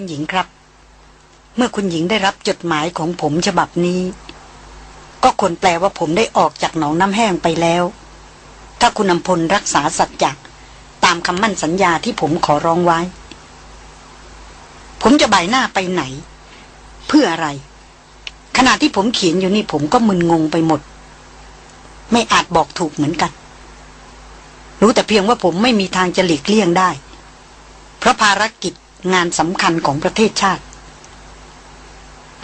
คุณหญิงครับ เมื่อคุณหญิงได้รับจดหมายของผมฉบับนี้ ก็ควรแปลว่าผมได้ออกจากหนองน้ำแห้งไปแล้ว ถ้าคุณนำพลรักษาสัจจะตามคำมั่นสัญญาที่ผมขอร้องไว้ ผมจะใบหน้าไปไหน เพื่ออะไร ขณะที่ผมเขียนอยู่นี่ผมก็มึนงงไปหมด ไม่อาจบอกถูกเหมือนกัน รู้แต่เพียงว่าผมไม่มีทางจะหลีกเลี่ยงได้ เพราะภารกิจ งานสำคัญของประเทศชาติ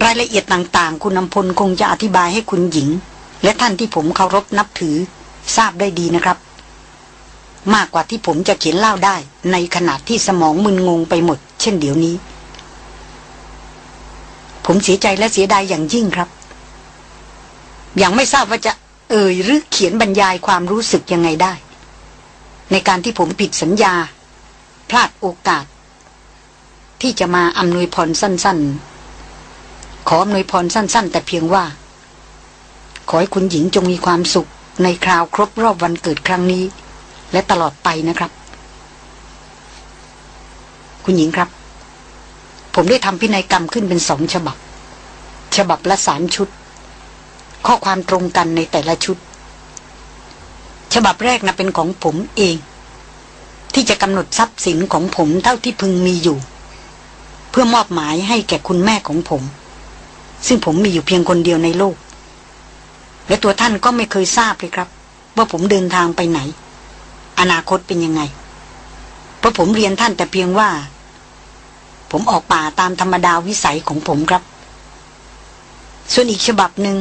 รายละเอียดต่างๆ คุณนำพลคงจะอธิบายให้คุณหญิง และท่านที่ผมเคารพนับถือทราบได้ดีนะครับ มากกว่าที่ผมจะเขียนเล่าได้ ในขณะที่สมองมึนงงไปหมด เช่นเดี๋ยวนี้ ผมเสียใจและเสียดายอย่างยิ่งครับ ยังไม่ทราบว่าจะเอ่ยหรือเขียนบรรยายความรู้สึกยังไงได้ ในการที่ผมผิดสัญญา พลาดโอกาส ที่จะมาอำนวยพรสั้น ๆ ขออำนวยพรสั้น ๆ แต่เพียงว่า ขอให้คุณหญิงจงมีความสุขในคราวครบรอบวันเกิดครั้งนี้ และตลอดไปนะครับ คุณหญิงครับ ผมได้ทำพินัยกรรมขึ้นเป็นสองฉบับ ฉบับละสามชุด ข้อความตรงกันในแต่ละชุด ฉบับแรกนะเป็นของผมเองที่จะกำหนดทรัพย์สินของผมเท่าที่พึงมีอยู่ พื่อมอบหมายให้แก่คุณแม่ของผม ซึ่งผมมีอยู่เพียงคนเดียวในโลก และตัวท่านก็ไม่เคยทราบเลยครับ ว่าผมเดินทางไปไหน อนาคตเป็นยังไง เพราะผมเรียนท่านแต่เพียงว่า ผมออกป่าตามธรรมดาวิสัยของผมครับ ส่วนอีกฉบับหนึ่ง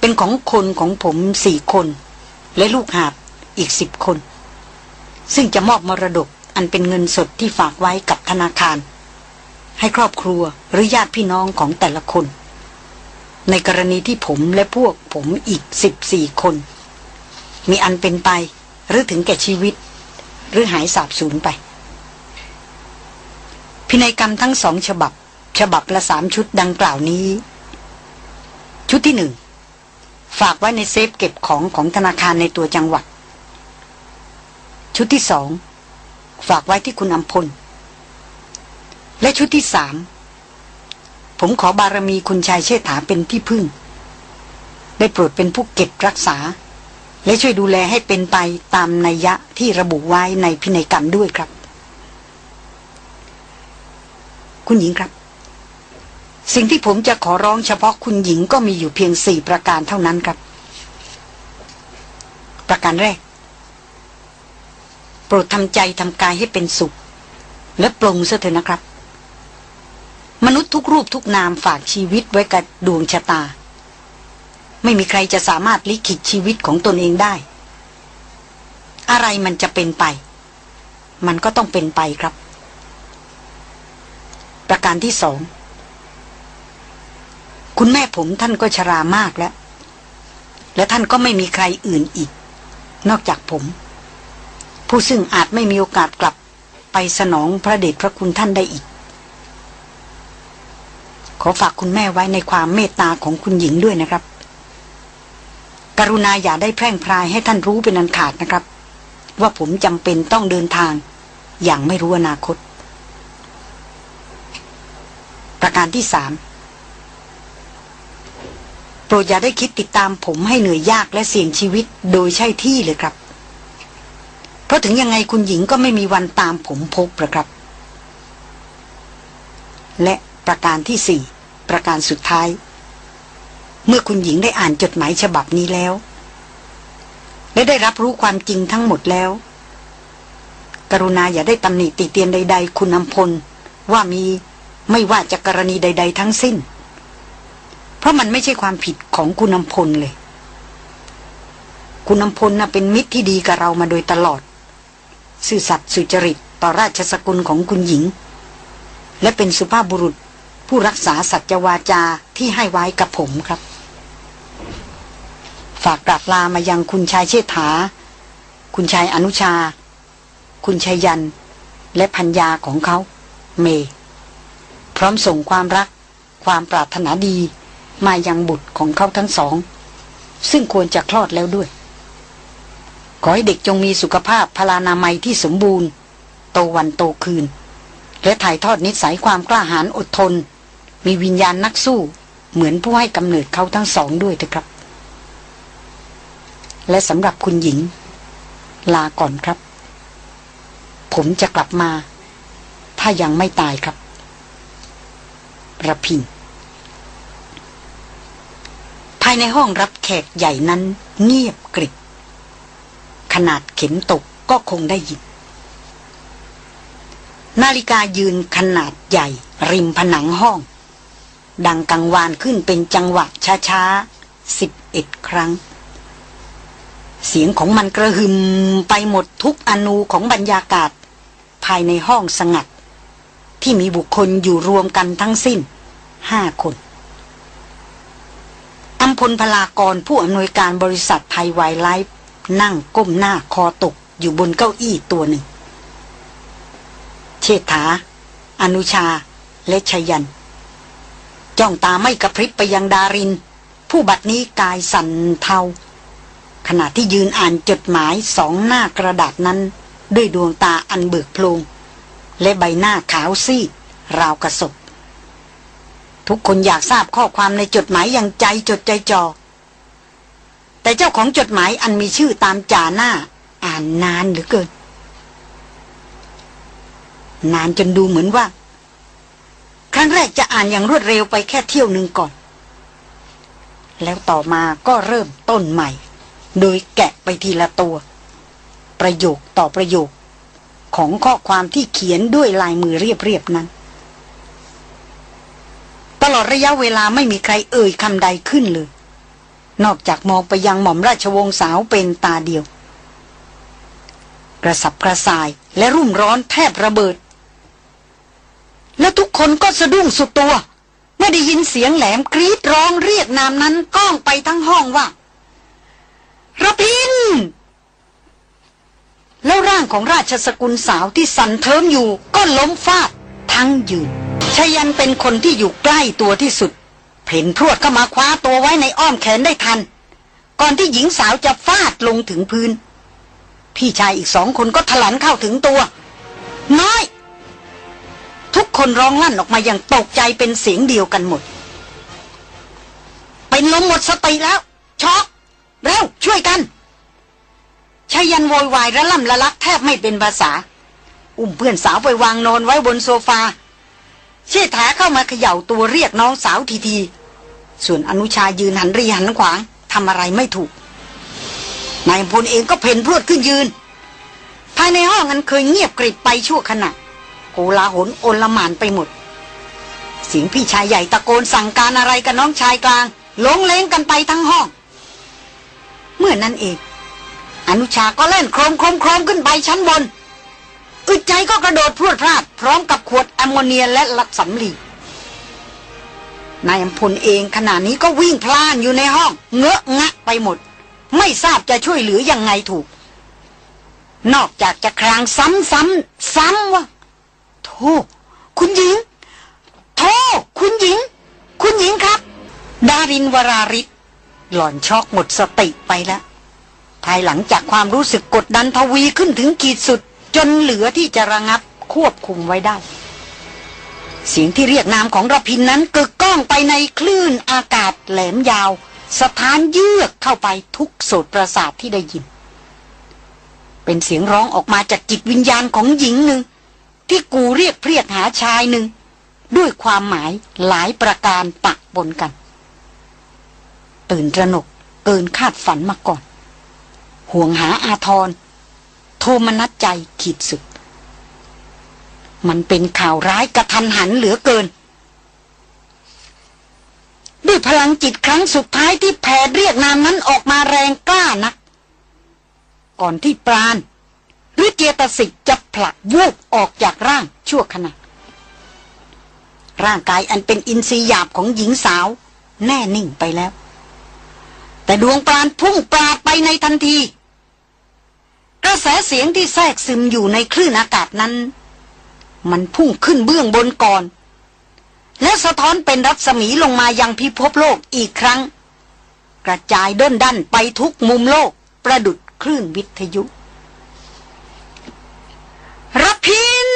เป็นของคนของผมสี่คน และลูกหาบอีกสิบคน ซึ่งจะมอบมรดกอันเป็นเงินสดที่ฝากไว้กับธนาคาร ให้ครอบครัวหรือญาติพี่น้องของแต่ละคน ในกรณีที่ผมและพวกผมอีกสิบสี่คน มีอันเป็นไปหรือถึงแก่ชีวิต หรือหายสาบสูญไป พินัยกรรมทั้งสองฉบับ ฉบับละสามชุดดังกล่าวนี้ ชุดที่หนึ่งฝากไว้ในเซฟเก็บของของธนาคารในตัวจังหวัด ชุดที่สองฝากไว้ที่คุณอำพล และชุดที่สาม ผมขอบารมีคุณชายเชษฐาเป็นที่พึ่ง ได้โปรดเป็นผู้เก็บรักษา และช่วยดูแลให้เป็นไปตามนัยยะที่ระบุไว้ในพินัยกรรมด้วยครับ คุณหญิงครับ สิ่งที่ผมจะขอร้องเฉพาะคุณหญิงก็มีอยู่เพียงสี่ประการเท่านั้นครับ ประการแรก โปรดทำใจทำกายให้เป็นสุข และปลงเสถอนะครับ มนุษย์ทุกรูปทุกนามฝากชีวิตไว้กับดวงชะตา ไม่มีใครจะสามารถลิขิตชีวิตของตนเองได้ อะไรมันจะเป็นไป มันก็ต้องเป็นไปครับ ประการที่สอง คุณแม่ผมท่านก็ชรามากแล้ว และท่านก็ไม่มีใครอื่นอีก นอกจากผม ผู้ซึ่งอาจไม่มีโอกาสกลับไปสนองพระเดชพระคุณท่านได้อีก ขอฝากคุณแม่ไว้ในความเมตตาของคุณหญิงด้วยนะครับ กรุณาอย่าได้แพร่งพรายให้ท่านรู้เป็นอันขาดนะครับ ว่าผมจำเป็นต้องเดินทาง อย่างไม่รู้อนาคต ประการที่สามโปรดอย่าได้คิดติดตามผมให้เหนื่อยยากและเสี่ยงชีวิตโดยใช่ที่เลยครับ เพราะถึงยังไงคุณหญิงก็ไม่มีวันตามผมพบนะครับ และ ประการที่สี่ประการสุดท้าย เมื่อคุณหญิงได้อ่านจดหมายฉบับนี้แล้ว และได้รับรู้ความจริงทั้งหมดแล้ว กรุณาอย่าได้ตำหนิติเตียนใด ๆ คุณนำพล ว่ามีไม่ว่าจะกรณีใด ๆ ทั้งสิ้น เพราะมันไม่ใช่ความผิดของคุณนำพลเลย คุณนำพลน่ะเป็นมิตรที่ดีกับเรามาโดยตลอดซื่อสัตย์สุจริตต่อราชสกุลของคุณหญิง และเป็นสุภาพบุรุษ ผู้รักษาสัจวาจาที่ให้ไว้กับผมครับ ฝากกราบลามายังคุณชายเชษฐา คุณชายอนุชา คุณชายยัน และพัญญาของเขา เม พร้อมส่งความรัก ความปรารถนาดี มายังบุตรของเขาทั้งสอง ซึ่งควรจะคลอดแล้วด้วย ขอให้เด็กจงมีสุขภาพพลานามัยที่สมบูรณ์ โตวันโตคืนและถ่ายทอดนิสัยความกล้าหาญอดทน มีวิญญาณนักสู้ เหมือนผู้ให้กำเนิดเขาทั้งสองด้วยเถอะครับ และสำหรับคุณหญิง ลาก่อนครับ ผมจะกลับมา ถ้ายังไม่ตายครับระพินภายในห้องรับแขกใหญ่นั้น เงียบกริบขนาดเข็มตกก็คงได้ยินนาฬิกายืนขนาดใหญ่ ริมผนังห้อง ดังกังวานขึ้นเป็นจังหวะช้าๆสิบเอ็ดครั้ง เสียงของมันกระหึ่มไปหมดทุกอนูของบรรยากาศ ภายในห้องสงัด ที่มีบุคคลอยู่รวมกันทั้งสิ้นห้าคนอัมพลพลากรผู้อำนวยการบริษัทไทยไวไลฟ์นั่งก้มหน้าคอตกอยู่บนเก้าอี้ตัวหนึ่ง เชษฐา อนุชา และชยัน จ้องตาไม่กระพริบไปยังดาริน ผู้บัดนี้กายสั่นเทา ขณะที่ยืนอ่านจดหมายสองหน้ากระดาษนั้น ด้วยดวงตาอันเบิกโพลงและใบหน้าขาวซีดราวกระสบทุกคนอยากทราบข้อความในจดหมายอย่างใจจดใจจอ่อแต่เจ้าของจดหมายอันมีชื่อตามจ่าหน้า อ่านนานหลือเกิน นานจนดูเหมือนว่า รั้งแรกจะอ่านอย่างรวดเร็วไปแค่เที่ยวหนึ่งก่อน แล้วต่อมาก็เริ่มต้นใหม่ โดยแกะไปทีละตัว ประโยคต่อประโยค ของข้อความที่เขียนด้วยลายมือเรียบๆนั้น ตลอดระยะเวลาไม่มีใครเอ่ยคำใดขึ้นเลย นอกจากมองไปยังหม่อมราชวงศ์สาวเป็นตาเดียว กระสับกระส่ายและรุ่มร้อนแทบระเบิด แล้วทุกคนก็สะดุ้งสุดตัว เมื่อได้ยินเสียงแหลมกรีดร้องเรียกนามนั้นก้องไปทั้งห้องว่าระพิน แล้วร่างของราชสกุลสาวที่สันเทิมอยู่ก็ล้มฟาดทั้งยืนชยันเป็นคนที่อยู่ใกล้ตัวที่สุด เพ่นพรวดเข้ามาคว้าตัวไว้ในอ้อมแขนได้ทัน ก่อนที่หญิงสาวจะฟาดลงถึงพื้น พี่ชายอีกสองคนก็ถลันเข้าถึงตัว น้อย คนร้องลั่นออกมาอย่างตกใจเป็นเสียงเดียวกันหมด เป็นลมหมดสติแล้วช็อกเร็วช่วยกันชายันโวยวายระล่ำละลักแทบไม่เป็นภาษา อุ้มเพื่อนสาวไปวางนอนไว้บนโซฟา เชษฐาเข้ามาเขย่าตัวเรียกน้องสาวทีที ส่วนอนุชายืนหันรีหันขวางทำอะไรไม่ถูก นายพลเองก็เพ่นพรวดขึ้นยืน ภายในห้องนั้นเคยเงียบกริบไปชั่วขณะ กลาหลโอลมานไปหมด เสียงพี่ชายใหญ่ตะโกนสั่งการอะไรกับน้องชายกลางลงเลงกันไปทั้งห้อง เมื่อนั้นเอง อนุชาก็เล่นโครมโครมโครมขึ้นไปชั้นบน อึดใจก็กระโดดพรวดพลาด พร้อมกับขวดแอมโมเนียและลักสำลีนายอำพลเองขณะนี้ก็วิ่งพล่านอยู่ในห้อง เงอะงะไปหมด ไม่ทราบจะช่วยเหลือยังไงถูก นอกจากจะครางซ้ำซ้ำซ้ำว่า โธ่คุณหญิงโธ่คุณหญิง คุณหญิงครับ ดารินวราริศหล่อนช็อกหมดสติไปแล้ว ภายหลังจากความรู้สึกกดดันทวีขึ้นถึงขีดสุด จนเหลือที่จะระงับควบคุมไว้ได้ เสียงที่เรียกนามของระพินนั้นกึกก้องไปในคลื่นอากาศแหลมยาว สถานเยือกเข้าไปทุกโสตประสาทที่ได้ยิน เป็นเสียงร้องออกมาจากจิตวิญญาณของหญิงหนึ่ง ที่กูเรียกเรียกหาชายหนึ่ง ด้วยความหมายหลายประการปะบนกัน ตื่นตระหนกเกินคาดฝันมาก่อน ห่วงหาอาทร โทมนัดใจขีดสุด มันเป็นข่าวร้ายกระทันหันเหลือเกิน ด้วยพลังจิตครั้งสุดท้ายที่แผดเรียกนามนั้นออกมาแรงกล้านัก ก่อนที่ปราณ หรือเจตสิกจะผลักวูบออกจากร่างชั่วขณะ ร่างกายอันเป็นอินทรีย์หยาบของหญิงสาว แน่นิ่งไปแล้ว แต่ดวงปราณพุ่งปราดไปในทันที กระแสเสียงที่แทรกซึมอยู่ในคลื่นอากาศนั้น มันพุ่งขึ้นเบื้องบนก่อน และสะท้อนเป็นรัศมีลงมายังพิภพโลกอีกครั้ง กระจายด้นดันไปทุกมุมโลกประดุดคลื่นวิทยุ รับพิน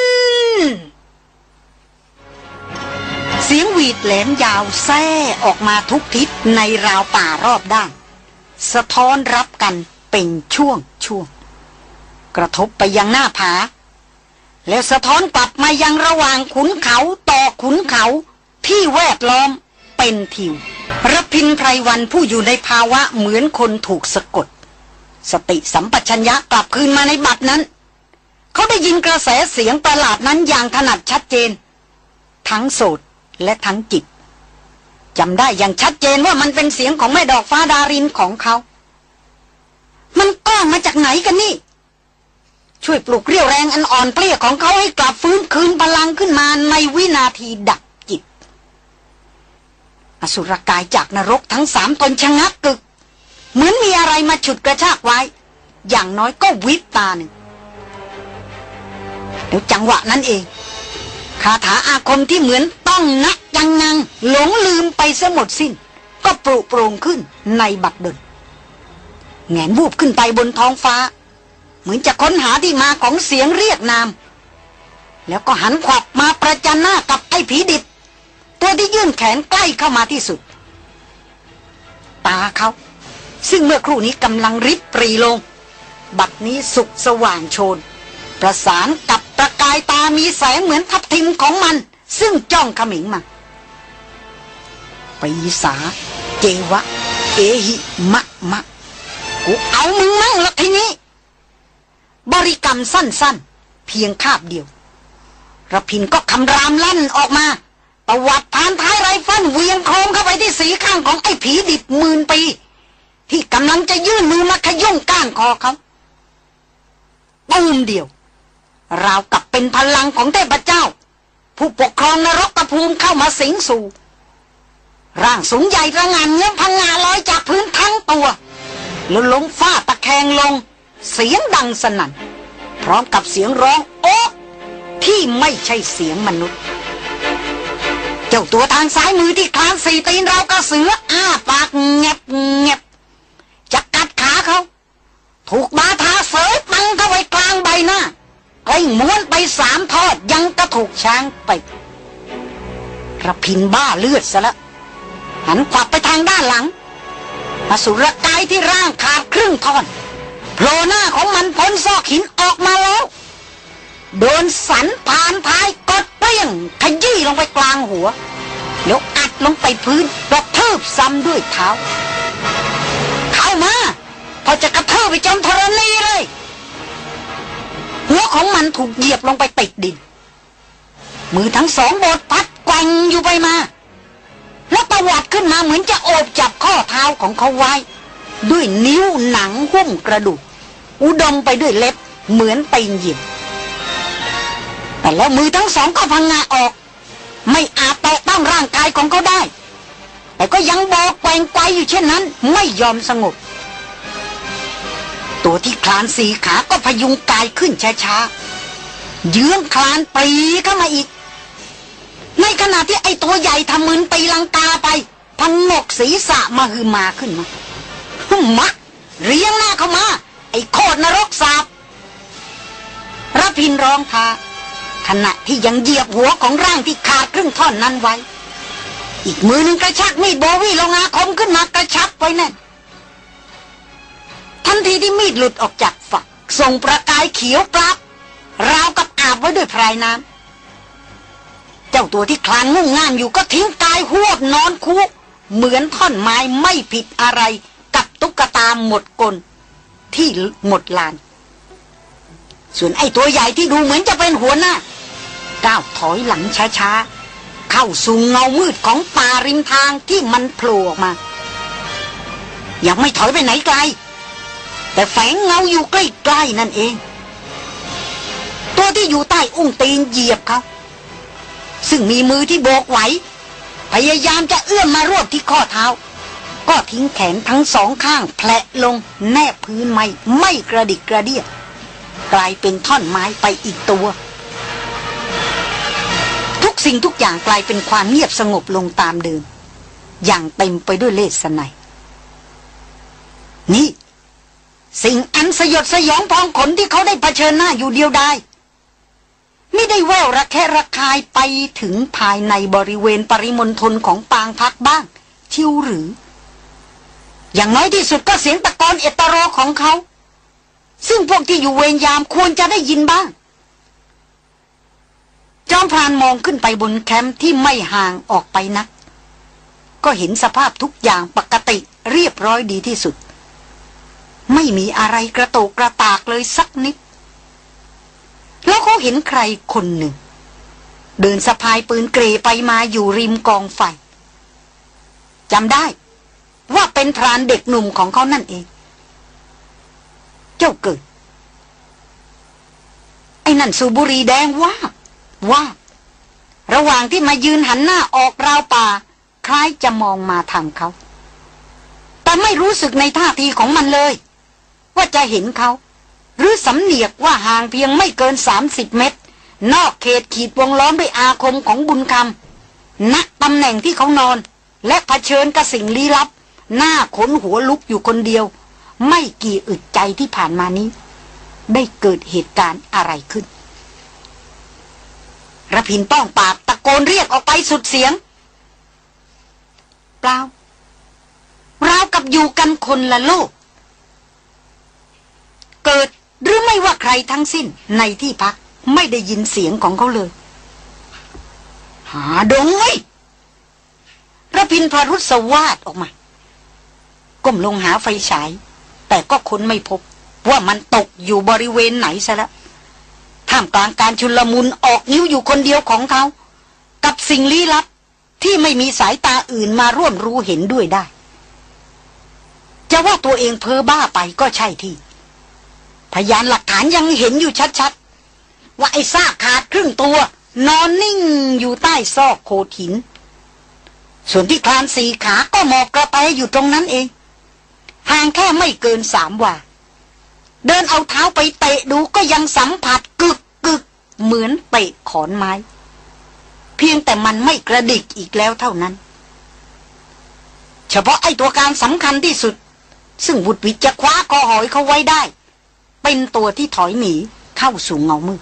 เสียงหวีดแหลมยาวแซ่ออกมาทุกทิศในราวป่ารอบด้าน สะท้อนรับกันเป็นช่วงช่วง กระทบไปยังหน้าผา แล้วสะท้อนกลับมายังระหว่างขุนเขาต่อขุนเขาที่แวดล้อมเป็นทิวรพินไพรวันผู้อยู่ในภาวะเหมือนคนถูกสะกด สติสัมปชัญญะกลับคืนมาในบัดนั้น เขาได้ยินกระแสเสียงประหลาดนั้นอย่างถนัดชัดเจน ทั้งโสดและทั้งจิตจำได้อย่างชัดเจนว่ามันเป็นเสียงของแม่ดอกฟ้าดารินของเขา มันก้องมาจากไหนกันนี่ ช่วยปลุกเรี่ยวแรงอันอ่อนเปลี้ยของเขาให้กลับฟื้นคืนพลังขึ้นมาในวินาทีดับจิต อสุรกายจากนรกทั้งสามตนชะงักกึก เหมือนมีอะไรมาฉุดกระชากไว้ อย่างน้อยก็วิบตาหนึ่ง แล้วจังหวะนั้นเอง คาถาอาคมที่เหมือนต้องนักยังงังหลงลืมไปเสียหมดสิ้น ก็ปรุโปรงขึ้นในบัดดลแงนวูบขึ้นไปบนท้องฟ้า เหมือนจะค้นหาที่มาของเสียงเรียกนาม แล้วก็หันขวับมาประจันหน้ากับไอ้ผีดิบตัวที่ยื่นแขนใกล้เข้ามาที่สุด ตาเขา ซึ่งเมื่อครู่นี้กำลังริบปรีลง บัดนี้สุกสว่างโชน ประสานกับประกายตามีแสงเหมือนทับทิมของมัน ซึ่งจ้องขมิงมาปีสาเจวะ เอหิมะมะกูเอามึงมั่งละทีนี้ บริกรรมสั้นๆ เพียงคาบเดียวระพินก็คำรามลั่นออกมาตวัดผ่านท้ายไรฟันเวียงโคมเข้าไปที่สีข้างของไอ้ผีดิบหมื่นปี ที่กำลังจะยื่นมือมาขยุ่งก้านคอเขาตูมเดียว ราวกับเป็นพลังของเทพเจ้า ผู้ปกครองนรกกระภูมิเข้ามาสิงสู่ ร่างสูงใหญ่ระงานเงื้อพังงาลอยจากพื้นทั้งตัวแล้วล้มฟาตะแคงลง เสียงดังสนั่น พร้อมกับเสียงร้องโอ๊ที่ไม่ใช่เสียงมนุษย์ เจ้าตัวทางซ้ายมือที่คลานสี่ตีนเรากระเสืออ้าปากเงียบเงียบจะกัดขาเขา ถูกบาทาเสยปังเข้าไว้กลางใบหน้า ไอ้ม้วนไปสามทอดยังกระถูกช้างไประพินบ้าเลือดซะละหันขวับไปทางด้านหลังอสุรกายที่ร่างขาดครึ่งท่อนโผล่หน้าของมันพ้นซอกหินออกมาแล้ว โดนสันผ่านท้ายกดเปรี้ยง ขยี้ลงไปกลางหัว แล้วอัดลงไปพื้นกระทืบซ้ำด้วยเท้า เข้ามา พอจะกระทืบไปจนธรณีเลย หัวของมันถูกเหยียบลงไปติดดิน มือทั้งสองโบดพัดแกว่งอยู่ไปมา แล้วตวัดขึ้นมาเหมือนจะโอบจับข้อเท้าของเขาไว้ ด้วยนิ้วหนังหุ้มกระดูก อุดมไปด้วยเล็บเหมือนตีนหยิบแต่แล้วมือทั้งสองก็พังงาออก ไม่อาจแตะต้องร่างกายของเขาได้ แต่ก็ยังบอกแกว่งไกวอยู่เช่นนั้น ไม่ยอมสงบ ตัวที่คลานสีขาก็พยุงกายขึ้นช้าๆ เยื้องคลานปรีเข้ามาอีก ในขณะที่ไอตัวใหญ่ทำมืนตีลังกาไป พังงกศีรษะมาฮือมาขึ้นมาฮึมะเรียงหน้าเข้ามา ไอโคตรนรกสาบระพินร้องท้าขณะที่ยังเหยียบหัวของร่างที่ขาดครึ่งท่อนนั้นไว้ อีกมือหนึ่งกระชักมีดโบวี่ลงอาคมขึ้นมากระชับไว้แน่น ทันทีที่มีดหลุดออกจากฝักส่งประกายเขียวกลับ ราวกับอาบไว้ด้วยพรายน้ำเจ้าตัวที่คลานงุ่งง่ามอยู่ก็ทิ้งกายหวบนอนคุกเหมือนท่อนไม้ไม่ผิดอะไรกับตุ๊กตาหมดกล ที่หมดลาน ส่วนไอ้ตัวใหญ่ที่ดูเหมือนจะเป็นหัวหน้าก้าวถอยหลังช้าๆ เข้าสู่เงามืดของป่าริมทางที่มันโผล่ออกมา ยังไม่ถอยไปไหนไกล แต่แฝงเงาอยู่ใกล้ๆนั่นเอง ตัวที่อยู่ใต้อุ้งตีนเหยียบเขาซึ่งมีมือที่โบกไหว พยายามจะเอื้อมมารวบที่ข้อเท้า ก็ทิ้งแขนทั้งสองข้างแผลลงแนบพื้นไม้ไม่กระดิกกระเดียกลายเป็นท่อนไม้ไปอีกตัว ทุกสิ่งทุกอย่างกลายเป็นความเงียบสงบลงตามเดิมอย่างเต็มไปด้วยเลสไนนี่ สิ่งอันสยดสยองพองขนที่เขาได้เผชิญหน้าอยู่เดียวดายไม่ได้แววระแคะระคายไปถึงภายในบริเวณปริมณฑลของปางพักบ้าง ชิวหรือ อย่างน้อยที่สุดก็เสียงตะกอนเอตโรของเขา ซึ่งพวกที่อยู่เวรยามควรจะได้ยินบ้าง จอมพรานมองขึ้นไปบนแคมป์ที่ไม่ห่างออกไปนัก ก็เห็นสภาพทุกอย่างปกติเรียบร้อยดีที่สุด ไม่มีอะไรกระโตกกระตากเลยสักนิด แล้วเขาเห็นใครคนหนึ่ง เดินสะพายปืนเกรไปมาอยู่ริมกองไฟจำได้ ว่าเป็นพรานเด็กหนุ่มของเขานั่นเอง เจ้าเกิด ไอ้นั่นสูบุรีแดงว่าว่าระหว่างที่มายืนหันหน้าออกราวป่า คล้ายจะมองมาทางเขา แต่ไม่รู้สึกในท่าทีของมันเลย ว่าจะเห็นเขา หรือสำเนียกว่าห่างเพียงไม่เกินสามสิบเมตร นอกเขตขีดวงล้อมด้วยอาคมของบุญคำณตำแหน่งที่เขานอน และะเผชิญกับสิ่งลี้ลับ หน้าขนหัวลุกอยู่คนเดียว ไม่กี่อึดใจที่ผ่านมานี้ ได้เกิดเหตุการณ์อะไรขึ้นระพินป้องปากตะโกนเรียกออกไปสุดเสียง เปล่าราวกับอยู่กันคนละโลก เกิดหรือไม่ว่าใครทั้งสิ้นในที่พักไม่ได้ยินเสียงของเขาเลย หาดงไว้ระพินพารุษวาดออกมา ก้มลงหาไฟฉาย แต่ก็ค้นไม่พบ ว่ามันตกอยู่บริเวณไหนซะแล้วท่ามกลางการชุลมุนออกนิ้วอยู่คนเดียวของเขา กับสิ่งลี้ลับที่ไม่มีสายตาอื่นมาร่วมรู้เห็นด้วยได้ จะว่าตัวเองเพ้อบ้าไปก็ใช่ที่ พยานหลักฐานยังเห็นอยู่ชัดๆ ว่าไอ้ซากขาดครึ่งตัว นอนนิ่งอยู่ใต้ซอกโขดหิน ส่วนที่คลานสีขาก็หมอกกระไปอยู่ตรงนั้นเองห่างแค่ไม่เกินสามว่า เดินเอาเท้าไปเตะดูก็ยังสัมผัสกึกกึกเหมือนเตะขอนไม้ เพียงแต่มันไม่กระดิกอีกแล้วเท่านั้น เฉพาะไอ้ตัวการสำคัญที่สุด ซึ่งวุดวิจะคว้าคอหอยเขาไว้ได้ เป็นตัวที่ถอยหนีเข้าสู่เงามืด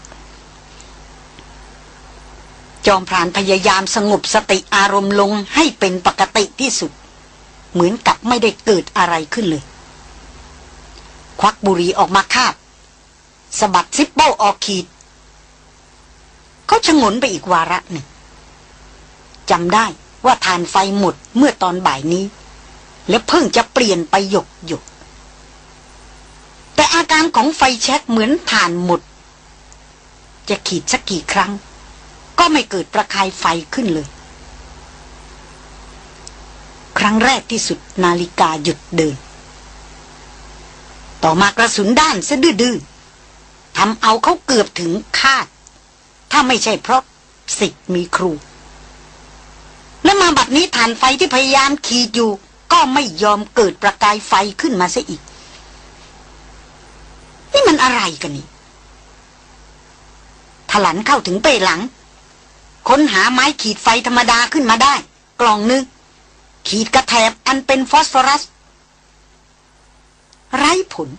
จอมพรานพยายามสงบสติอารมณ์ลงให้เป็นปกติที่สุด เหมือนกับไม่ได้เกิดอะไรขึ้นเลย ควักบุหรี่ออกมาคาบสะบัดซิปเป้าออกขีด เขาชะงนไปอีกวาระหนึ่งจำได้ว่าทานไฟหมดเมื่อตอนบ่ายนี้ และเพิ่งจะเปลี่ยนไปหยกหยก แต่อาการของไฟแช็กเหมือนฐานหมด จะขีดสักกี่ครั้ง ก็ไม่เกิดประกายไฟขึ้นเลย ครั้งแรกที่สุดนาฬิกาหยุดเดิน ต่อมากระสุนด้านซะดื้อทำเอาเขาเกือบถึงคาด ถ้าไม่ใช่เพราะสิทธิ์มีครู และมาบัดนี้ฐานไฟที่พยายามขีดอยู่ ก็ไม่ยอมเกิดประกายไฟขึ้นมาซะอีก นี่มันอะไรกันนี่ถลันเข้าถึงเป้หลัง ค้นหาไม้ขีดไฟธรรมดาขึ้นมาได้ กล่องนึง ขีดกระแถบอันเป็นฟอสฟอรัส ไร้ผล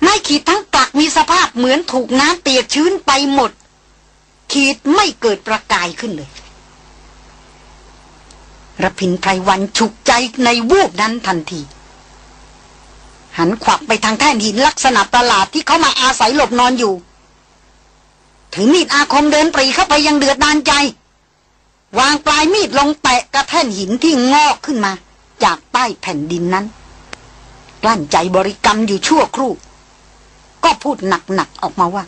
ไม้ขีดทั้งกลักมีสภาพเหมือนถูกน้ำเปียกชื้นไปหมด ขีดไม่เกิดประกายขึ้นเลยระพินไพรวันฉุกใจในวูบนั้นทันที หันขวักไปทางแท่นหินลักษณะประหลาดที่เขามาอาศัยหลบนอนอยู่ ถือมีดอาคมเดินปรีเข้าไปยังเดือดดานใจ วางปลายมีดลงแตะกระแท่นหินที่งอกขึ้นมา จากใต้แผ่นดินนั้น กลั้นใจบริกรรมอยู่ชั่วครู่ ก็พูดหนักๆออกมาว่า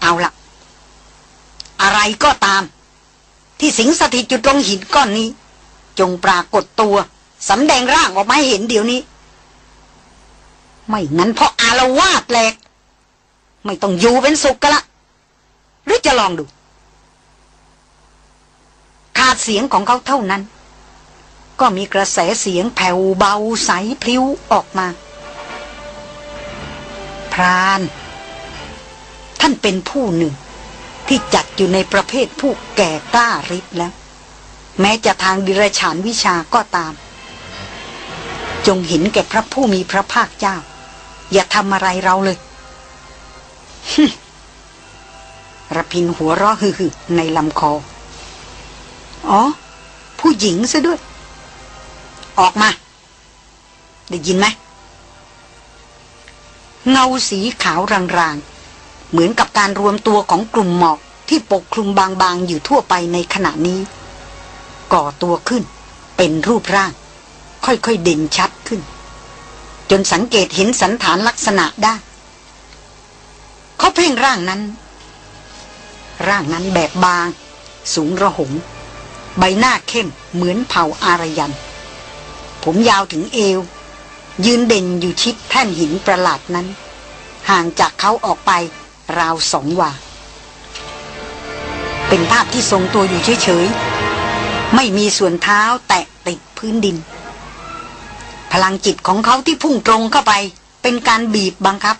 เอาละอะไรก็ตาม ที่สิงสถิตอยู่ตรงหินก้อนนี้ จงปรากฏตัว สำแดงร่างออกมาให้เห็นเดี๋ยวนี้ ไม่งั้นเพราะอารวาสแหลก ไม่ต้องอยู่เป็นสุขกันละหรือจะลองดู ขาดเสียงของเขาเท่านั้น ก็มีกระแสเสียงแผ่วเบาใสพลิ้วออกมา พราน ท่านเป็นผู้หนึ่ง ที่จัดอยู่ในประเภทผู้แก่กล้าริบแล้ว แม้จะทางดิรฉานวิชาก็ตาม จงเห็นแก่พระผู้มีพระภาคเจ้า อย่าทำอะไรเราเลยระพินหัวเราะฮือในลำคอ อ๋อ ผู้หญิงซะด้วย ออกมา ได้ยินไหม เงาสีขาวรางๆ เหมือนกับการรวมตัวของกลุ่มหมอกที่ปกคลุมบางๆ อยู่ทั่วไปในขณะนี้ ก่อตัวขึ้นเป็นรูปร่าง ค่อยๆเด่นชัดขึ้น จนสังเกตเห็นสันฐานลักษณะได้ เขาเพ่งร่างนั้น ร่างนั้นแบบบาง สูงระหง ใบหน้าเข้มเหมือนเผ่าอารยัน ผมยาวถึงเอว ยืนเด่นอยู่ชิดแท่นหินประหลาดนั้น ห่างจากเขาออกไปราวสองวาเป็นภาพที่ทรงตัวอยู่เฉยๆ ไม่มีส่วนเท้าแตะติดพื้นดิน พลังจิตของเขาที่พุ่งตรงเข้าไป เป็นการบีบบังคับ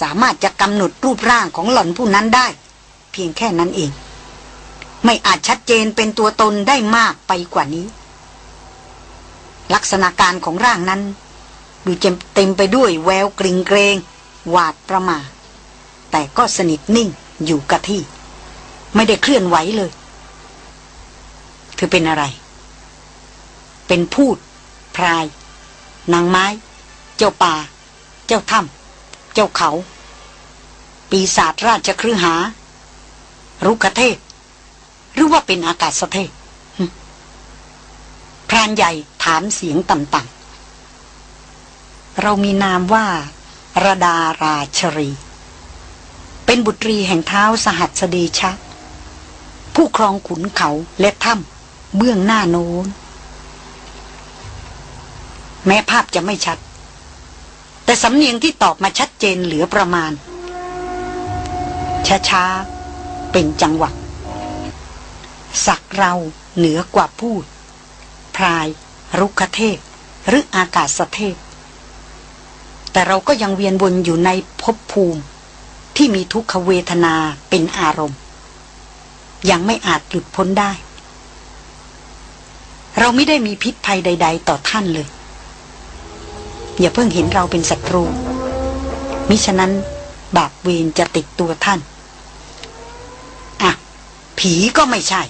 สามารถจะกำหนดรูปร่างของหล่อนผู้นั้นได้ เพียงแค่นั้นเอง ไม่อาจชัดเจนเป็นตัวตนได้มากไปกว่านี้ ลักษณะการของร่างนั้น ดูเต็มไปด้วยแววกริงเกรงหวาดประมา แต่ก็สนิทนิ่งอยู่กับที่ ไม่ได้เคลื่อนไหวเลยเธอเป็นอะไร เป็นพูด พราย นางไม้ เจ้าป่า เจ้าถ้ำเจ้าเขา ปีศาจราชครือหา รุกเทศหรือว่าเป็นอากาศเทศพรานใหญ่ถามเสียงต่ำๆเรามีนามว่าระดาราชรี เป็นบุตรีแห่งเท้าสหัสเดชะ ผู้ครองขุนเขาและถ้ำเบื้องหน้าโน้น แม้ภาพจะไม่ชัด แต่สำเนียงที่ตอบมาชัดเจนเหลือประมาณ ช้าๆ เป็นจังหวะสักเราเหนือกว่าพูด พราย รุกเทพ หรืออากาศเทพ แต่เราก็ยังเวียนวนอยู่ในภพภูมิ ที่มีทุกขเวทนาเป็นอารมณ์ ยังไม่อาจหลุดพ้นได้ เราไม่ได้มีพิษภัยใด ๆ ต่อท่านเลย อย่าเพิ่งเห็นเราเป็นศัตรู มิฉะนั้น บาปเวรจะติดตัวท่าน อะ ผีก็ไม่ใช่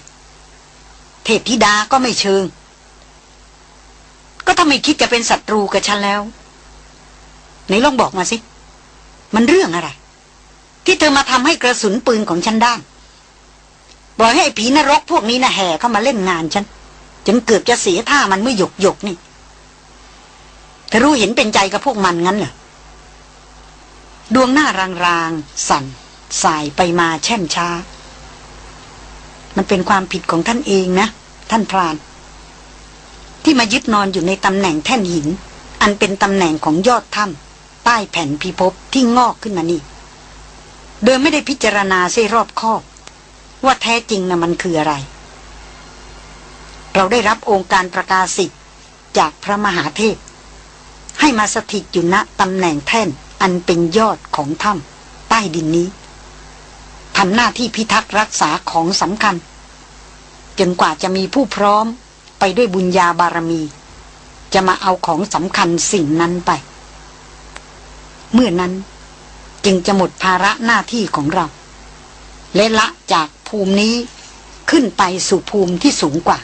เทพธิดาก็ไม่เชิง ก็ถ้าไม่คิดจะเป็นศัตรูกับฉันแล้วไหนลองบอกมาสิ มันเรื่องอะไร ที่เธอมาทำให้กระสุนปืนของฉันด้านปล่อยให้ไอ้ผีนรกพวกนี้นะแห่เข้ามาเล่นงานฉันจนเกือบจะเสียท่ามันเมื่อหยกหยกนี่ เธอรู้เห็นเป็นใจกับพวกมันงั้นเหรอดวงหน้ารางๆ สั่นสายไปมาแช่มช้า มันเป็นความผิดของท่านเองนะ ท่านพราน ที่มายึดนอนอยู่ในตำแหน่งแท่นหิน อันเป็นตำแหน่งของยอดถ้ำใต้แผ่นพิภพที่งอกขึ้นมานี่ โดยไม่ได้พิจารณาเสียรอบคอบ ว่าแท้จริงนะ่ะมันคืออะไร เราได้รับองค์การประกาศสิทธิ์จากพระมหาเทพ ให้มาสถิตอยู่ณตำแหน่งแท่นอันเป็นยอดของถ้ำใต้ดินนี้ทำหน้าที่พิทักษ์รักษาของสำคัญ จนกว่าจะมีผู้พร้อมไปด้วยบุญญาบารมี จะมาเอาของสำคัญสิ่งนั้นไป เมื่อนั้นจึงจะหมดภาระหน้าที่ของเรา และละจากภูมินี้ขึ้นไปสู่ภูมิที่สูงกว่า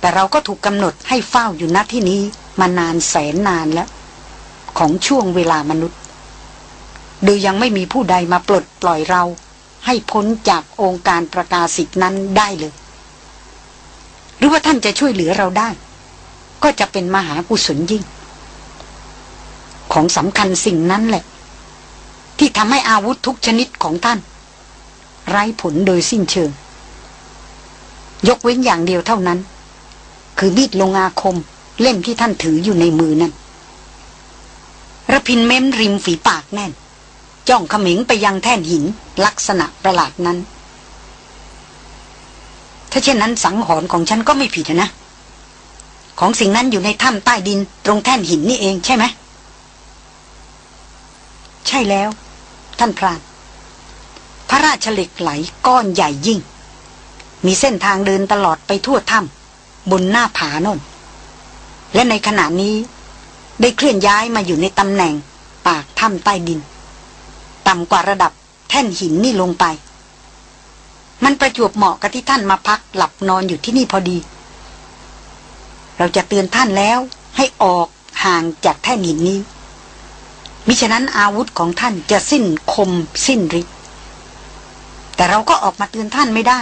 แต่เราก็ถูกกำหนดให้เฝ้าอยู่ณที่นี้มานานแสนนานแล้ว ของช่วงเวลามนุษย์ โดยยังไม่มีผู้ใดมาปลดปล่อยเรา ให้พ้นจากองค์การประกาศสิทธินั้นได้เลย หรือว่าท่านจะช่วยเหลือเราได้ ก็จะเป็นมหากุศลยิ่ง ของสำคัญสิ่งนั้นแหละ ที่ทำให้อาวุธทุกชนิดของท่าน ไร้ผลโดยสิ้นเชิง ยกเว้นอย่างเดียวเท่านั้น คือมีดลงอาคม เล่มที่ท่านถืออยู่ในมือนั่นระพินเม้มริมฝีปากแน่น จ้องขมิงไปยังแท่นหินลักษณะประหลาดนั้น ถ้าเช่นนั้นสังหรณ์ของฉันก็ไม่ผิดนะ ของสิ่งนั้นอยู่ในถ้ำใต้ดินตรงแท่นหินนี่เองใช่ไหม ใช่แล้ว ท่านพราน พระราชเหล็กไหลก้อนใหญ่ยิ่ง มีเส้นทางเดินตลอดไปทั่วถ้ำ บนหน้าผานนและในขณะนี้ ได้เคลื่อนย้ายมาอยู่ในตำแหน่ง ปากถ้ำใต้ดิน ต่ำกว่าระดับแท่นหินนี่ลงไป มันประจวบเหมาะกับที่ท่านมาพักหลับนอนอยู่ที่นี่พอดี เราจะเตือนท่านแล้วให้ออกห่างจากแท่นหินนี้ มิฉะนั้นอาวุธของท่านจะสิ้นคมสิ้นฤทธิ์แต่เราก็ออกมาเตือนท่านไม่ได้